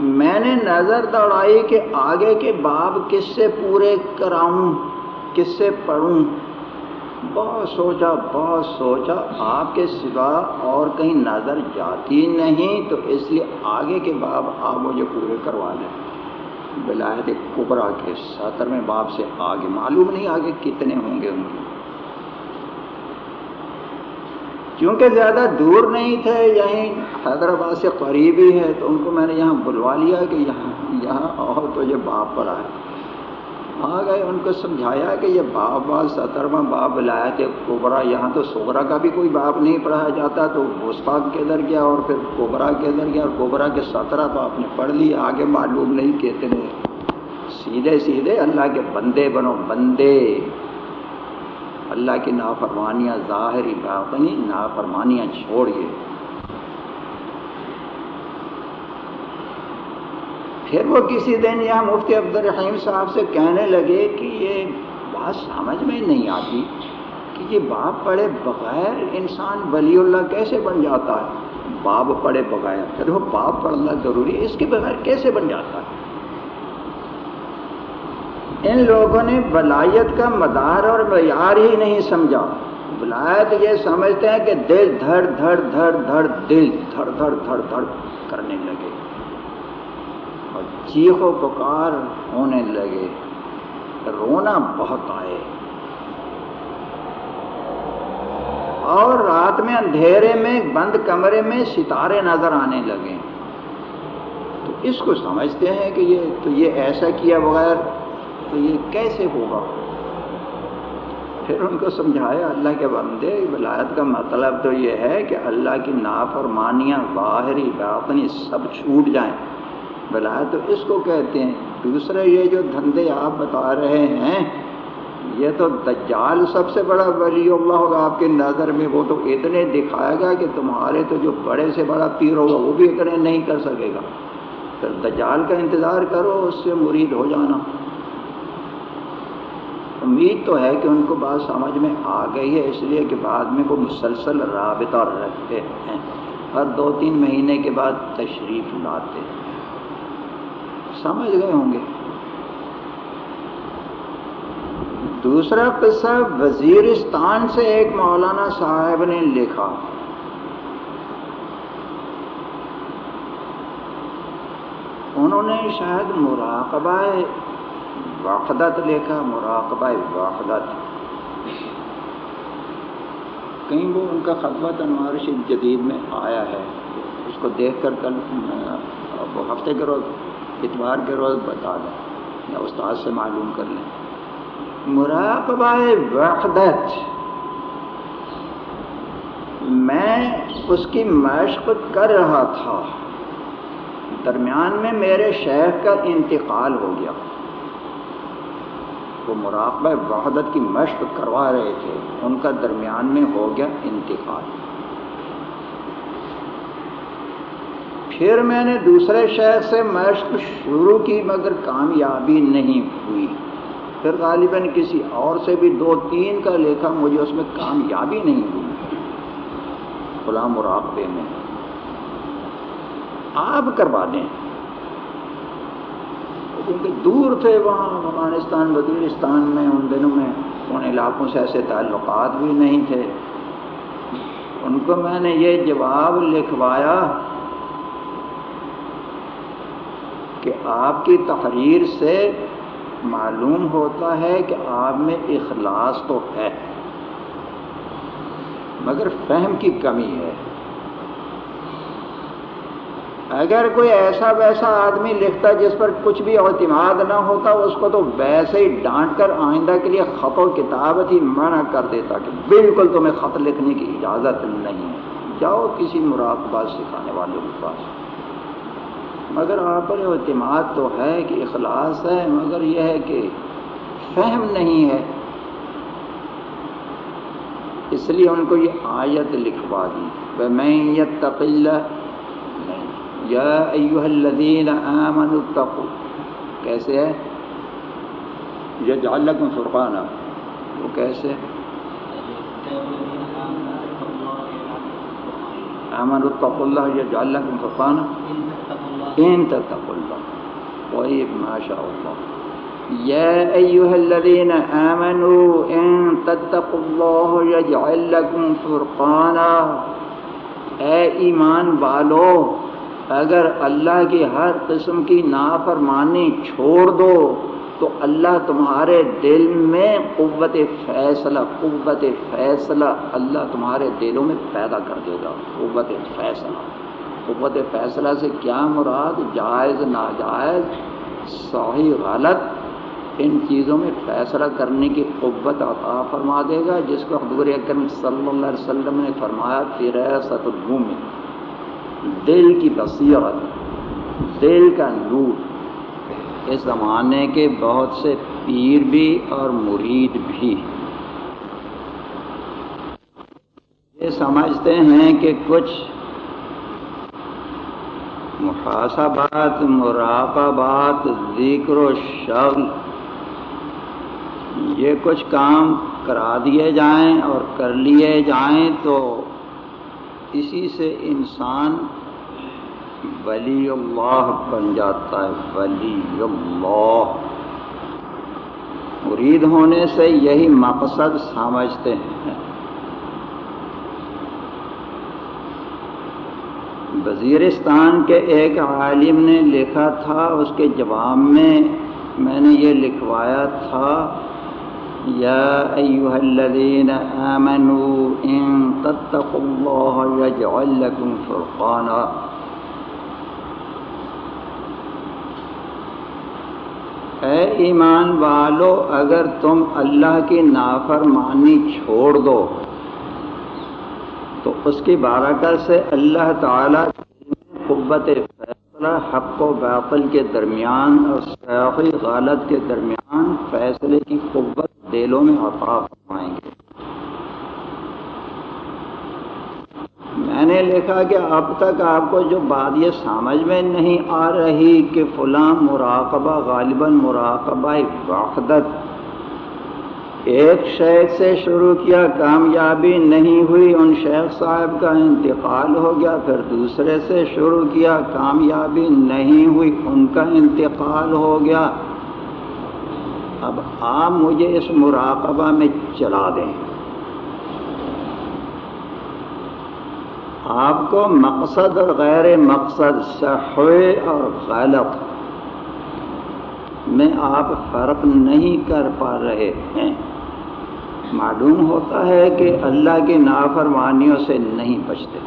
میں نے نظر دوڑائی کہ آگے کے باب کس سے پورے کراؤں، کس سے پڑھوں۔ بہت سوچا بہت سوچا، آپ کے سوا اور کہیں نظر جاتی نہیں، تو اس لیے آگے کے باب آپ مجھے پورے کروا لیں بلائے کبرا کے سترویں باب سے آگے، معلوم نہیں آگے کتنے ہوں گے ان کے۔ کیونکہ زیادہ دور نہیں تھے، یہیں حیدرآباد سے قریبی ہے، تو ان کو میں نے یہاں بلوا لیا کہ یہاں یہاں اور تو یہ باپ پڑا ہے آ گئے، ان کو سمجھایا کہ یہ باپ بال سترواں باپ لایا تھے کوبرا یہاں تو سوبرا کا بھی کوئی باپ نہیں پڑھایا جاتا، تو گوشتاخ کے ادھر گیا اور پھر کوبرا کے ادھر گیا اور کوبرا کے سترہ تو آپ نے پڑھ لی آگے معلوم نہیں کہتے سیدھے سیدھے اللہ کے بندے بنو، بندے۔ اللہ کی نافرمانیاں، ظاہری باطنی نافرمانیاں چھوڑیے پھر وہ کسی دن یہاں مفتی عبد الرحیم صاحب سے کہنے لگے کہ یہ بات سمجھ میں نہیں آتی کہ یہ باپ پڑھے بغیر انسان ولی اللہ کیسے بن جاتا ہے؟ باپ پڑھے بغیر وہ باپ پڑھنا ضروری ہے، اس کے بغیر کیسے بن جاتا ہے؟ ان لوگوں نے ولایت کا مدار اور معیار ہی نہیں سمجھا۔ ولایت یہ سمجھتے ہیں کہ دل دھڑ دھڑ دھڑ دھڑ دل دھڑ دھڑ دھڑ دھڑ کرنے لگے۔ اور چیخ و پکار ہونے لگے۔ رونا بہت آئے۔ اور رات میں اندھیرے میں بند کمرے میں ستارے نظر آنے لگے۔ تو اس کو سمجھتے ہیں کہ یہ تو یہ ایسا کیا بغیر تو یہ کیسے ہوگا؟ پھر ان کو سمجھایا، اللہ کے بندے، ولایت کا مطلب تو یہ ہے کہ اللہ کی نافرمانیاں باہری باطنی سب چھوٹ جائیں۔ ولایت تو اس کو کہتے ہیں۔ دوسرے یہ جو دھندے آپ بتا رہے ہیں، یہ تو دجال سب سے بڑا ولی اللہ ہوگا۔ آپ کے نظر میں وہ تو اتنے دکھائے گا کہ تمہارے تو جو بڑے سے بڑا پیر ہوگا، وہ بھی اتنے نہیں کر سکے گا۔ پھر دجال کا انتظار کرو، اس سے مرید ہو جانا۔ امید تو ہے کہ ان کو بات سمجھ میں آ گئی ہے، اس لیے کہ بعد میں وہ مسلسل رابطہ رکھتے ہیں۔ ہر دو تین مہینے کے بعد تشریف لاتے ہیں۔ سمجھ گئے ہوں گے۔ دوسرا قصہ وزیرستان سے ایک مولانا صاحب نے لکھا۔ انہوں نے شاید مراقبہ وحدت لکھا، مراقبہ وحدت۔ کہیں وہ ان کا خطبہ انوار شد جدید میں آیا ہے۔ اس کو دیکھ کر کل وہ ہفتے کے روز اتوار کے روز بتا دیں یا استاد سے معلوم کر لیں۔ مراقبہ وحدت۔ میں اس کی مشق کر رہا تھا۔ درمیان میں میرے شیخ کا انتقال ہو گیا۔ وہ مراقبہ وحدت کی مشق کروا رہے تھے۔ ان کا درمیان میں ہو گیا انتقال۔ پھر میں نے دوسرے شہر سے مشق شروع کی، مگر کامیابی نہیں ہوئی۔ پھر غالباً کسی اور سے بھی دو تین کا لکھا مجھے اس میں کامیابی نہیں ہوئی۔ غلام مراقبے میں۔ آپ کروا دیں۔ کیونکہ دور تھے وہاں، افغانستان وزیرستان میں، ان دنوں میں ان علاقوں سے ایسے تعلقات بھی نہیں تھے۔ ان کو میں نے یہ جواب لکھوایا کہ آپ کی تحریر سے معلوم ہوتا ہے کہ آپ میں اخلاص تو ہے، مگر فہم کی کمی ہے۔ اگر کوئی ایسا ویسا آدمی لکھتا جس پر کچھ بھی اعتماد نہ ہوتا، اس کو تو ویسے ہی ڈانٹ کر آئندہ کے لیے خط و کتابت ہی منع کر دیتا کہ بالکل تمہیں خط لکھنے کی اجازت نہیں ہے۔ جاؤ کسی مراقبہ سکھانے والوں کے پاس۔ مگر آپ پر اعتماد تو ہے کہ اخلاص ہے مگر یہ ہے کہ فہم نہیں ہے۔ اس لیے ان کو یہ آیت لکھوا دی۔ میں یہ تقلّہ یا ایوہ الذین کیسے ہے؟ یجعل لکم فرقانا وہ کیسے آمنوا اتقوا اللہ یجعل لکم فرقانا ان تتقوا اللہ طيب، ما شاء الله. يا أيها الذين آمنوا، إن تتقوا الله يجعل لكم فرقانا. اے ایمان والو، اگر اللہ کی ہر قسم کی نافرمانی چھوڑ دو، تو اللہ تمہارے دل میں قوت فیصلہ قوت فیصلہ اللہ تمہارے دلوں میں پیدا کر دے گا، قوت فیصلہ۔ قوت فیصلہ سے کیا مراد؟ جائز، ناجائز، صحیح، غلط، ان چیزوں میں فیصلہ کرنے کی قوت عطا فرما دے گا، جس کو حضور اکرم صلی اللہ علیہ وسلم نے فرمایا پھر ستگومی دل کی بصیرت، دل کا نور۔ اس زمانے کے بہت سے پیر بھی اور مرید بھی یہ سمجھتے ہیں کہ کچھ محاسبات مراقبات، ذکر و شغل۔ یہ کچھ کام کرا دیے جائیں اور کر لیے جائیں تو اسی سے انسان ولی اللہ بن جاتا ہے، ولی اللہ۔ مرید ہونے سے یہی مقصد سمجھتے ہیں۔ وزیرستان کے ایک عالم نے لکھا تھا، اس کے جواب میں میں نے یہ لکھوایا تھا يا أيها الذين آمنوا إن تتقوا الله يجعل لكم فرقانا۔ اے ایمان والو، اگر تم اللہ کی نافرمانی چھوڑ دو تو اس کی بارکت سے اللہ تعالی قوت فیصلہ، حق و باطل کے درمیان اور صحیح غالت کے درمیان فیصلے کی قوت دلوں میں عطا فرمائیں گے۔ میں نے لکھا کہ اب تک آپ کو جو بات یہ سمجھ میں نہیں آ رہی کہ فلاں مراقبہ، غالباً مراقبہ وحدت ایک شیخ سے شروع کیا، کامیابی نہیں ہوئی، ان شیخ صاحب کا انتقال ہو گیا، پھر دوسرے سے شروع کیا، کامیابی نہیں ہوئی، ان کا انتقال ہو گیا۔ اب آپ مجھے اس مراقبہ میں چلا دیں۔ آپ کو مقصد اور غیر مقصد، صحیح اور غلط۔ میں آپ فرق نہیں کر پا رہے ہیں۔ معلوم ہوتا ہے کہ اللہ کی نافرمانیوں سے نہیں بچتے۔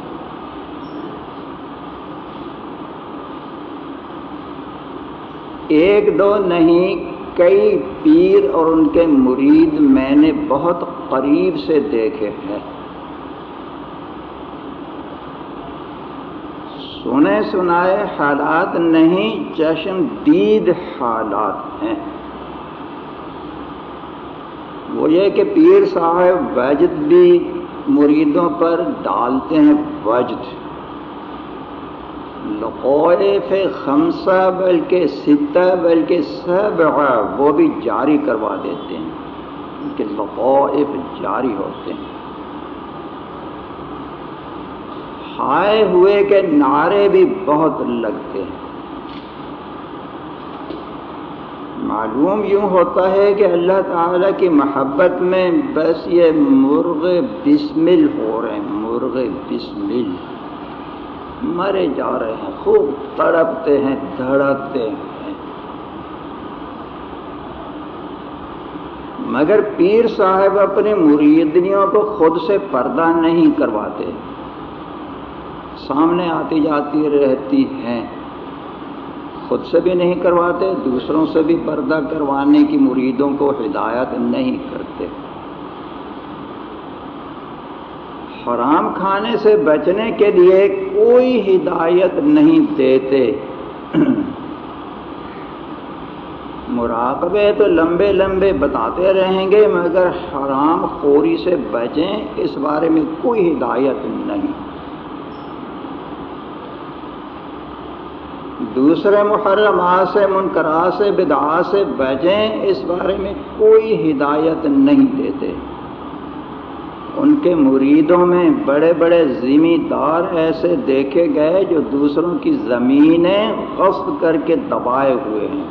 ایک دو نہیں، کئی پیر اور ان کے مرید میں نے بہت قریب سے دیکھے ہیں۔ سنے سنائے حالات نہیں چشم دید حالات ہیں۔ وہ یہ کہ پیر صاحب وجد بھی مریدوں پر ڈالتے ہیں وجد۔ لقوف خمسہ بلکہ ستہ بلکہ سب وہ بھی جاری کروا دیتے ہیں۔ کہ لقوف جاری ہوتے ہیں۔ ہائے ہوئے کے نعرے بھی بہت لگتے ہیں۔ معلوم یوں ہوتا ہے کہ اللہ تعالیٰ کی محبت میں بس یہ مرغ بسمل ہو رہے ہیں، مرغ بسمل۔ مرے جا رہے ہیں، خوب تڑپتے ہیں، دھڑکتے ہیں۔ مگر پیر صاحب اپنے مریدنیوں کو خود سے پردہ نہیں کرواتے۔ سامنے آتی جاتی رہتی ہیں۔ خود سے بھی نہیں کرواتے، دوسروں سے بھی پردہ کروانے کی مریدوں کو ہدایت نہیں کرتے۔ حرام کھانے سے بچنے کے لیے کوئی ہدایت نہیں دیتے۔ مراقبے تو لمبے لمبے بتاتے رہیں گے، مگر حرام خوری سے بچیں، اس بارے میں کوئی ہدایت نہیں۔ دوسرے محرمات سے منقرات سے بدعا سے بچیں اس بارے میں کوئی ہدایت نہیں دیتے۔ ان کے مریدوں میں بڑے بڑے ذمہ دار ایسے دیکھے گئے جو دوسروں کی زمینیں غصب کر کے دبائے ہوئے ہیں۔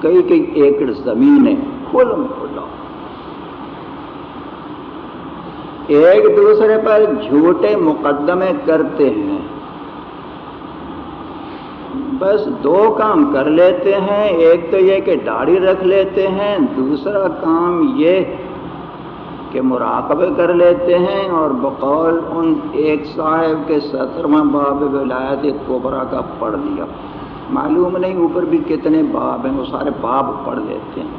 کئی کئی ایکڑ زمینیں کھلم کھلا۔ ایک دوسرے پر جھوٹے مقدمے کرتے ہیں۔ بس دو کام کر لیتے ہیں، ایک تو یہ کہ داڑھی رکھ لیتے ہیں، دوسرا کام یہ کہ مراقبے کر لیتے ہیں اور بقول ان ایک صاحب کے سترواں باب ولایت کوبرا کا پڑھ دیا معلوم نہیں اوپر بھی کتنے باب ہیں، وہ سارے باب پڑھ لیتے ہیں۔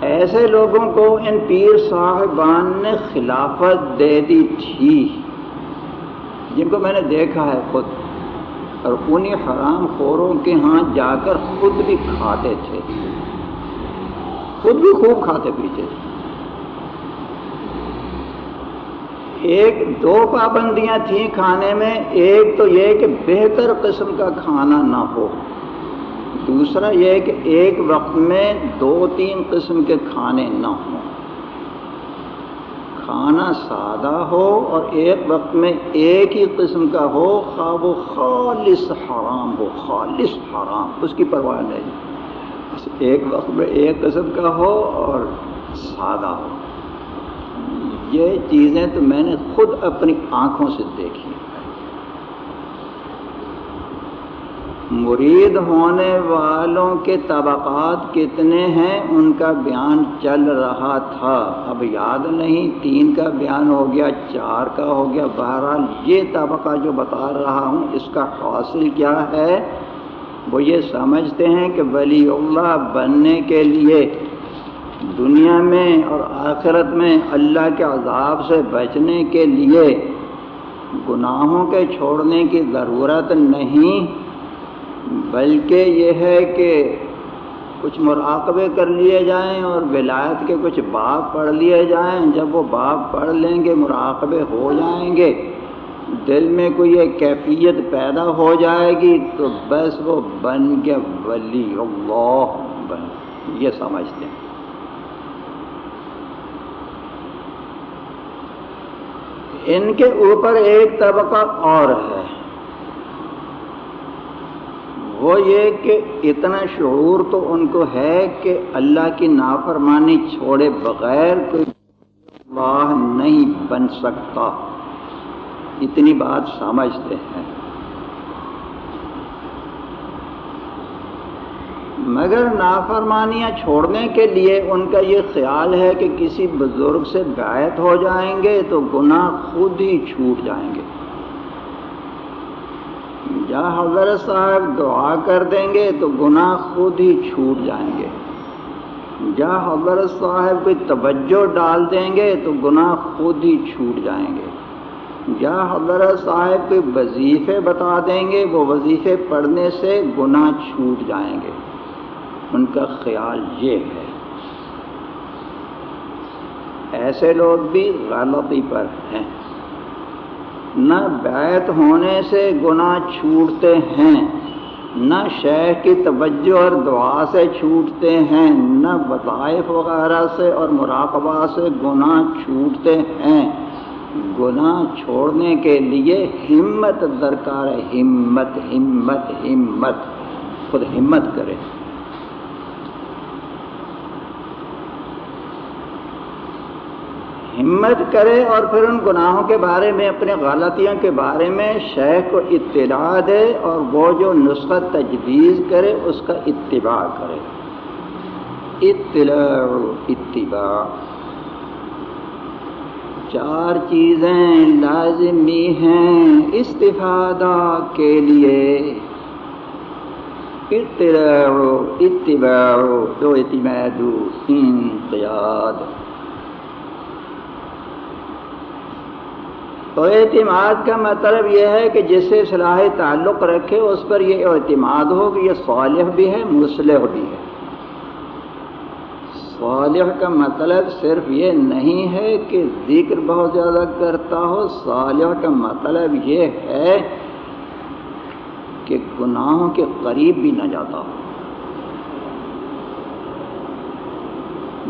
ایسے لوگوں کو ان پیر صاحبان نے خلافت دے دی تھی۔ جن کو میں نے دیکھا ہے خود، اور انہیں حرام خوروں کے ہاں جا کر خود بھی کھاتے تھے۔ خود بھی خوب کھاتے، پیتے تھے۔ ایک دو پابندیاں تھیں کھانے میں، ایک تو یہ کہ بہتر قسم کا کھانا نہ ہو۔ دوسرا یہ کہ ایک وقت میں دو تین قسم کے کھانے نہ ہوں۔ کھانا سادہ ہو اور ایک وقت میں ایک ہی قسم کا ہو، خواہ وہ خالص حرام ہو، خالص حرام، اس کی پرواہ نہیں۔ ایک وقت میں ایک قسم کا ہو اور سادہ ہو۔ یہ چیزیں تو میں نے خود اپنی آنکھوں سے دیکھی۔ مرید ہونے والوں کے طبقات کتنے ہیں؟ ان کا بیان چل رہا تھا۔ اب یاد نہیں، تین کا بیان ہو گیا، چار کا ہو گیا۔ بہرحال یہ طبقہ جو بتا رہا ہوں، اس کا حاصل کیا ہے؟ وہ یہ سمجھتے ہیں کہ ولی اللہ بننے کے لیے دنیا میں اور آخرت میں اللہ کے عذاب سے بچنے کے لیے گناہوں کے چھوڑنے کی ضرورت نہیں بلکہ یہ ہے کہ کچھ مراقبے کر لیے جائیں اور ولایت کے کچھ باب پڑھ لیے جائیں۔ جب وہ باب پڑھ لیں گے، مراقبے ہو جائیں گے، دل میں کوئی ایک کیفیت پیدا ہو جائے گی، تو بس وہ بن کے ولی۔ اللہ بن۔ یہ سمجھتے ہیں۔ ان کے اوپر ایک طبقہ اور ہے۔ وہ یہ کہ اتنا شعور تو ان کو ہے کہ اللہ کی نافرمانی چھوڑے بغیر کوئی اللہ نہیں بن سکتا۔ اتنی بات سمجھتے ہیں۔ مگر نافرمانیاں چھوڑنے کے لیے ان کا یہ خیال ہے کہ کسی بزرگ سے بیعت ہو جائیں گے تو گناہ خود ہی چھوٹ جائیں گے۔ یا حضرت صاحب دعا کر دیں گے تو گناہ خود ہی چھوٹ جائیں گے۔ یا حضرت صاحب کوئی توجہ ڈال دیں گے تو گناہ خود ہی چھوٹ جائیں گے۔ یا حضرت صاحب کوئی وظیفے بتا دیں گے، وہ وظیفے پڑھنے سے گناہ چھوٹ جائیں گے۔ ان کا خیال یہ ہے۔ ایسے لوگ بھی غلطی پر ہیں۔ نہ بیت ہونے سے گناہ چھوٹتے ہیں، نہ شیخ کی توجہ اور دعا سے چھوٹتے ہیں، نہ وظائف وغیرہ سے اور مراقبہ سے گناہ چھوٹتے ہیں۔ گناہ چھوڑنے کے لیے ہمت درکار ہے، ہمت ہمت ہمت۔ خود ہمت کرے۔ ہمت کرے اور پھر ان گناہوں کے بارے میں، اپنے غلطیوں کے بارے میں شیخ کو اطلاع دے اور وہ جو نسخہ تجویز کرے، اس کا اتباع کرے۔ اطلاع اتباع۔ چار چیزیں لازمی ہیں استفادہ کے لیے۔ اطلاع اتباع، دو اعتماد انقیاد۔ تو اعتماد کا مطلب یہ ہے کہ جس سے صلاح تعلق رکھے اس پر یہ اعتماد ہو کہ یہ صالح بھی ہے مسلح بھی ہے۔ صالح کا مطلب صرف یہ نہیں ہے کہ ذکر بہت زیادہ کرتا ہو، صالح کا مطلب یہ ہے کہ گناہوں کے قریب بھی نہ جاتا ہو۔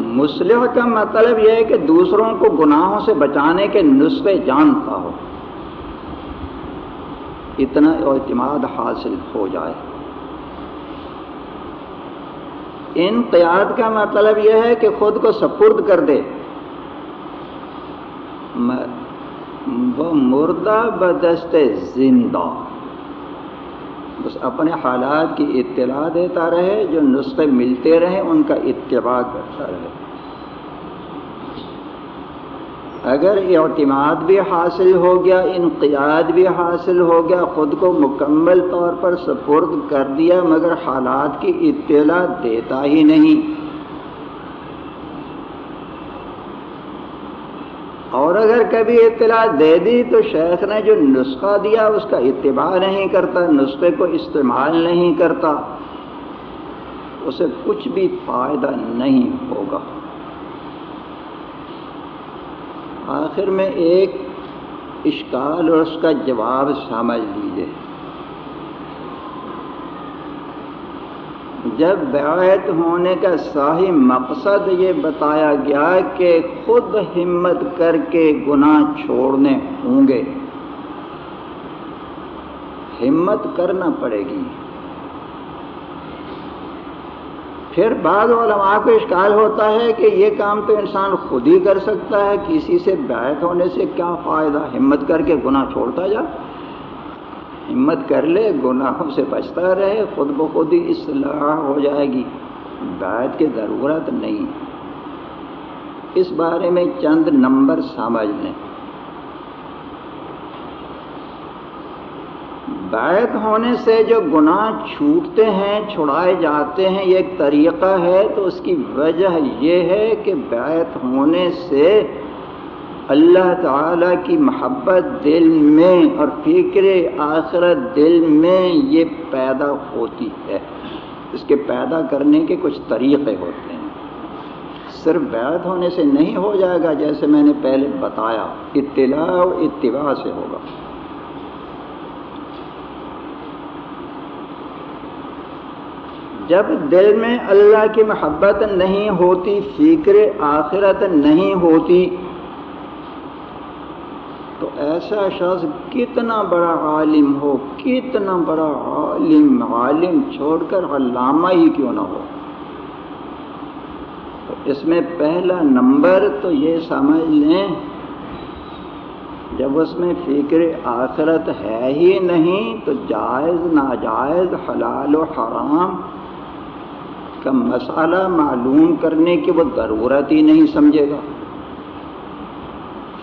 مسلح کا مطلب یہ ہے کہ دوسروں کو گناہوں سے بچانے کے نسخے جانتا ہو۔ اتنا اعتماد حاصل ہو جائے۔ ان قیاد کا مطلب یہ ہے کہ خود کو سپرد کر دے۔ وہ مردہ بدست زندہ۔ بس اپنے حالات کی اطلاع دیتا رہے، جو نسخے ملتے رہے، ان کا اتباع کرتا رہے۔ اگر اعتماد بھی حاصل ہو گیا، انقیاد بھی حاصل ہو گیا، خود کو مکمل طور پر سپرد کر دیا، مگر حالات کی اطلاع دیتا ہی نہیں اور اگر کبھی اطلاع دے دی تو شیخ نے جو نسخہ دیا اس کا اتباع نہیں کرتا، نسخے کو استعمال نہیں کرتا، اسے کچھ بھی فائدہ نہیں ہوگا۔ آخر میں ایک اشکال اور اس کا جواب سمجھ لیجیے جب بیعت ہونے کا صحیح مقصد یہ بتایا گیا کہ خود ہمت کر کے گناہ چھوڑنے ہوں گے۔ ہمت کرنا پڑے گی۔ پھر بعض علماء کو اشکال ہوتا ہے کہ یہ کام تو انسان خود ہی کر سکتا ہے، کسی سے بیعت ہونے سے کیا فائدہ؟ ہمت کر کے گناہ چھوڑتا جا۔ ہمت کر لے، گناہوں سے بچتا رہے، خود بخود ہی اصلاح ہو جائے گی۔ بیت کی ضرورت نہیں۔ اس بارے میں چند نمبر سمجھ لیں۔ بیت ہونے سے جو گناہ چھوٹتے ہیں، چھڑائے جاتے ہیں، یہ ایک طریقہ ہے، تو اس کی وجہ یہ ہے کہ بیت ہونے سے اللہ تعالی کی محبت دل میں اور فکر آخرت دل میں یہ پیدا ہوتی ہے۔ اس کے پیدا کرنے کے کچھ طریقے ہوتے ہیں۔ صرف بیعت ہونے سے نہیں ہو جائے گا جیسے میں نے پہلے بتایا، اطلاع و اتباع سے ہوگا۔ جب دل میں اللہ کی محبت نہیں ہوتی، فکر آخرت نہیں ہوتی تو ایسا شخص کتنا بڑا عالم ہو، کتنا بڑا عالم عالم چھوڑ کر علامہ ہی کیوں نہ ہو؟ تو اس میں پہلا نمبر تو یہ سمجھ لیں، جب اس میں فکر آخرت ہے ہی نہیں تو جائز، ناجائز، حلال و حرام کا مسئلہ معلوم کرنے کی وہ ضرورت ہی نہیں سمجھے گا۔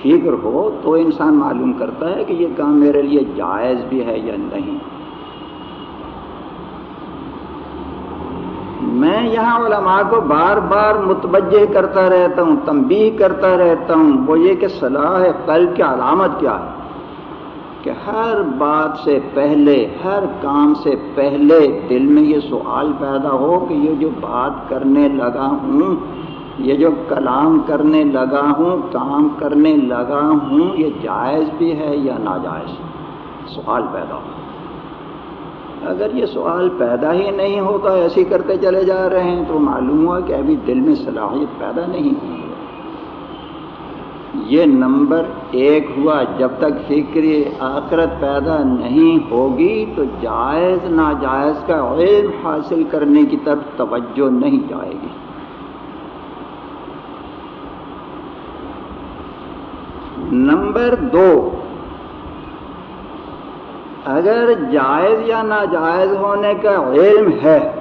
فکر ہو تو انسان معلوم کرتا ہے کہ یہ کام میرے لیے جائز بھی ہے یا نہیں۔ میں یہاں علماء کو بار بار متوجہ کرتا رہتا ہوں، تنبیہ کرتا رہتا ہوں، وہ یہ کہ صلاح قلب کی علامت کیا ہے؟ کہ ہر بات سے پہلے، ہر کام سے پہلے دل میں یہ سوال پیدا ہو کہ یہ جو بات کرنے لگا ہوں یہ جو کلام کرنے لگا ہوں، کام کرنے لگا ہوں، یہ جائز بھی ہے یا ناجائز؟ سوال پیدا ہو۔ اگر یہ سوال پیدا ہی نہیں ہوتا، ایسے کرتے چلے جا رہے ہیں، تو معلوم ہوا کہ ابھی دل میں صلاحیت پیدا نہیں ہوئی۔ یہ نمبر ایک ہوا، جب تک فکر آخرت پیدا نہیں ہوگی، تو جائز ناجائز کا علم حاصل کرنے کی طرف توجہ نہیں جائے گی۔ نمبر دو۔ اگر جائز یا ناجائز ہونے کا علم ہے،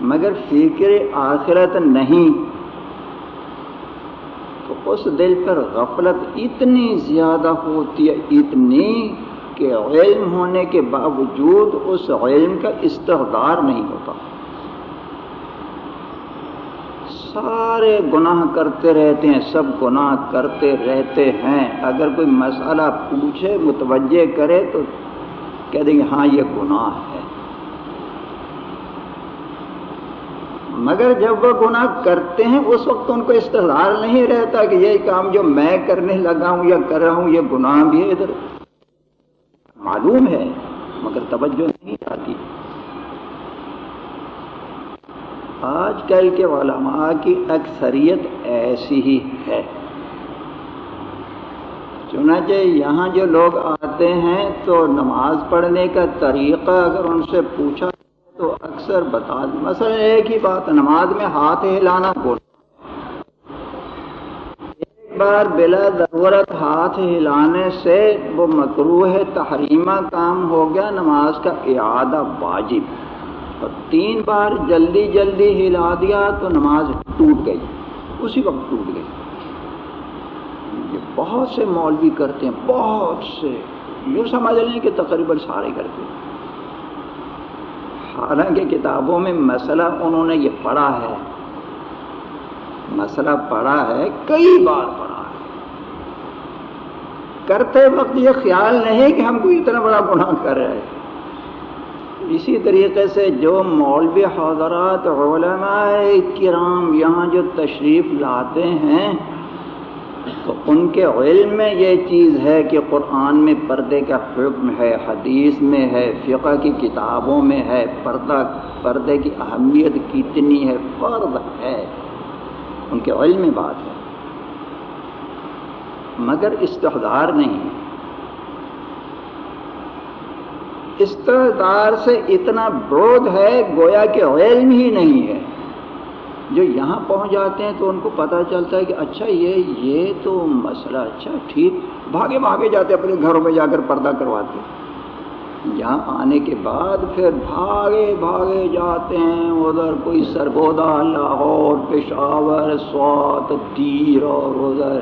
مگر فکر آخرت نہیں، تو اس دل پر غفلت اتنی زیادہ ہوتی ہے، اتنی کہ علم ہونے کے باوجود اس علم کا استحدار نہیں ہوتا۔ سارے گناہ کرتے رہتے ہیں، سب گناہ کرتے رہتے ہیں۔ اگر کوئی مسئلہ پوچھے، متوجہ کرے تو کہہ دیں گے ہاں یہ گناہ ہے۔ مگر جب وہ گناہ کرتے ہیں، اس وقت ان کو استحار نہیں رہتا کہ یہ کام جو میں کرنے لگا ہوں یا کر رہا ہوں، یہ گناہ بھی ہے۔ ادھر معلوم ہے، مگر توجہ نہیں آتی۔ آج کل کے علماء کی اکثریت ایسی ہی ہے۔ چنانچہ یہاں جو لوگ آتے ہیں تو نماز پڑھنے کا طریقہ اگر ان سے پوچھا تو اکثر بتا دیں۔ مثلا ایک ہی بات، نماز میں ہاتھ ہلانا بول۔ ایک بار بلا ضرورت ہاتھ ہلانے سے وہ مکرو ہے تحریمہ کام ہو گیا، نماز کا اعادہ واجب۔ تین بار جلدی جلدی ہلا دیا تو نماز ٹوٹ گئی۔ اسی وقت ٹوٹ گئی۔ یہ بہت سے مولوی کرتے ہیں، بہت سے۔ یوں سمجھ لیں کہ تقریباً سارے کرتے ہیں۔ حالانکہ کتابوں میں مسئلہ انہوں نے یہ پڑھا ہے۔ مسئلہ پڑھا ہے، کئی بار پڑھا ہے۔ کرتے وقت یہ خیال نہیں کہ ہم کو اتنا بڑا گناہ کر رہے ہیں۔ اسی طریقے سے جو مولوی حضرات علماء کرام یہاں جو تشریف لاتے ہیں، تو ان کے علم میں یہ چیز ہے کہ قرآن میں پردے کا حکم ہے، حدیث میں ہے، فقہ کی کتابوں میں ہے، پردہ، پردے کی اہمیت کتنی ہے فرد ہے۔ ان کے علم میں بات ہے۔ مگر استحدار نہیں ہے استدار سے اتنا برود ہے، گویا کہ علم ہی نہیں ہے۔ جو یہاں پہنچ جاتے ہیں تو ان کو پتہ چلتا ہے کہ اچھا یہ یہ تو مسئلہ اچھا ٹھیک۔ بھاگے بھاگے جاتے اپنے گھروں میں جا کر پردہ کرواتے یہاں آنے کے بعد پھر بھاگے بھاگے جاتے ہیں۔ ادھر کوئی سرگودا، لاہور، پشاور، سوات دیر اور ادھر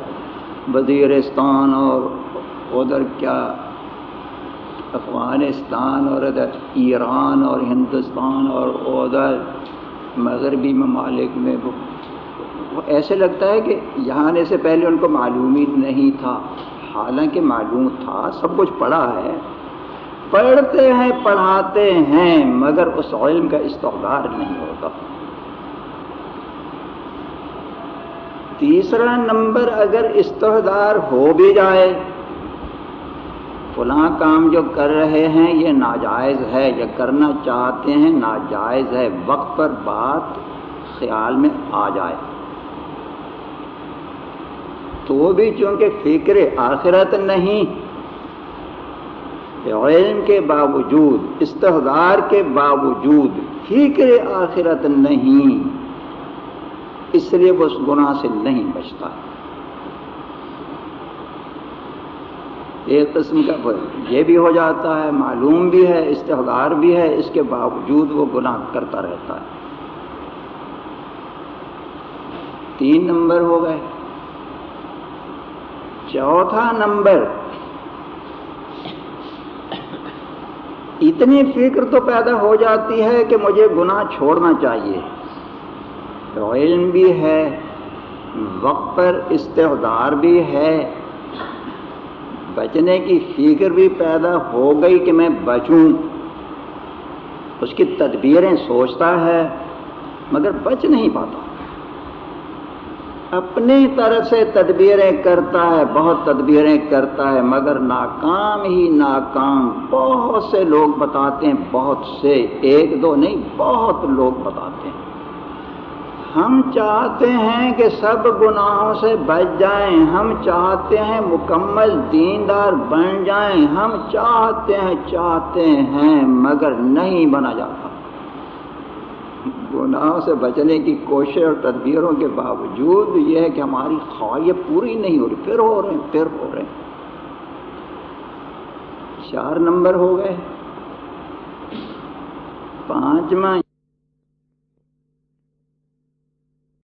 وزیرستان اور ادھر کیا افغانستان اور ادھر ایران اور ہندوستان اور ادھر مغربی ممالک میں وہ ایسے لگتا ہے کہ یہاں آنے سے پہلے ان کو معلوم ہی نہیں تھا۔ حالانکہ معلوم تھا، سب کچھ پڑھا ہے۔ پڑھتے ہیں، پڑھاتے ہیں، مگر اس علم کا استغار نہیں ہوتا۔ تیسرا نمبر، اگر استحدار ہو بھی جائے فلاں کام جو کر رہے ہیں، یہ ناجائز ہے۔ یا کرنا چاہتے ہیں، ناجائز ہے۔ وقت پر بات خیال میں آ جائے۔ تو بھی چونکہ فکر آخرت نہیں، علم کے باوجود استحدار کے باوجود فکر آخرت نہیں۔ اس لیے وہ اس گناہ سے نہیں بچتا۔ ایک قسم کا یہ بھی ہو جاتا ہے، معلوم بھی ہے استحدار بھی ہے، اس کے باوجود وہ گناہ کرتا رہتا ہے۔ تین نمبر ہو گئے۔ چوتھا نمبر۔ اتنی فکر تو پیدا ہو جاتی ہے کہ مجھے گناہ چھوڑنا چاہیے۔ علم بھی ہے، وقت پر استحدار بھی ہے بچنے کی فکر بھی پیدا ہو گئی کہ میں بچوں۔ اس کی تدبیریں سوچتا ہے، مگر بچ نہیں پاتا۔ اپنی طرف سے تدبیریں کرتا ہے، بہت تدبیریں کرتا ہے، مگر ناکام ہی ناکام۔ بہت سے لوگ بتاتے ہیں، بہت سے، ایک دو نہیں، بہت لوگ بتاتے ہیں۔ ہم چاہتے ہیں کہ سب گناہوں سے بچ جائیں، ہم چاہتے ہیں مکمل دیندار بن جائیں، ہم چاہتے ہیں چاہتے ہیں، مگر نہیں بنا جاتا۔ گناہوں سے بچنے کی کوشش اور تدبیروں کے باوجود یہ ہے کہ ہماری خواہیت پوری نہیں ہو رہی، پھر ہو رہے ہیں، پھر ہو رہے ہیں۔ چار نمبر ہو گئے۔ پانچواں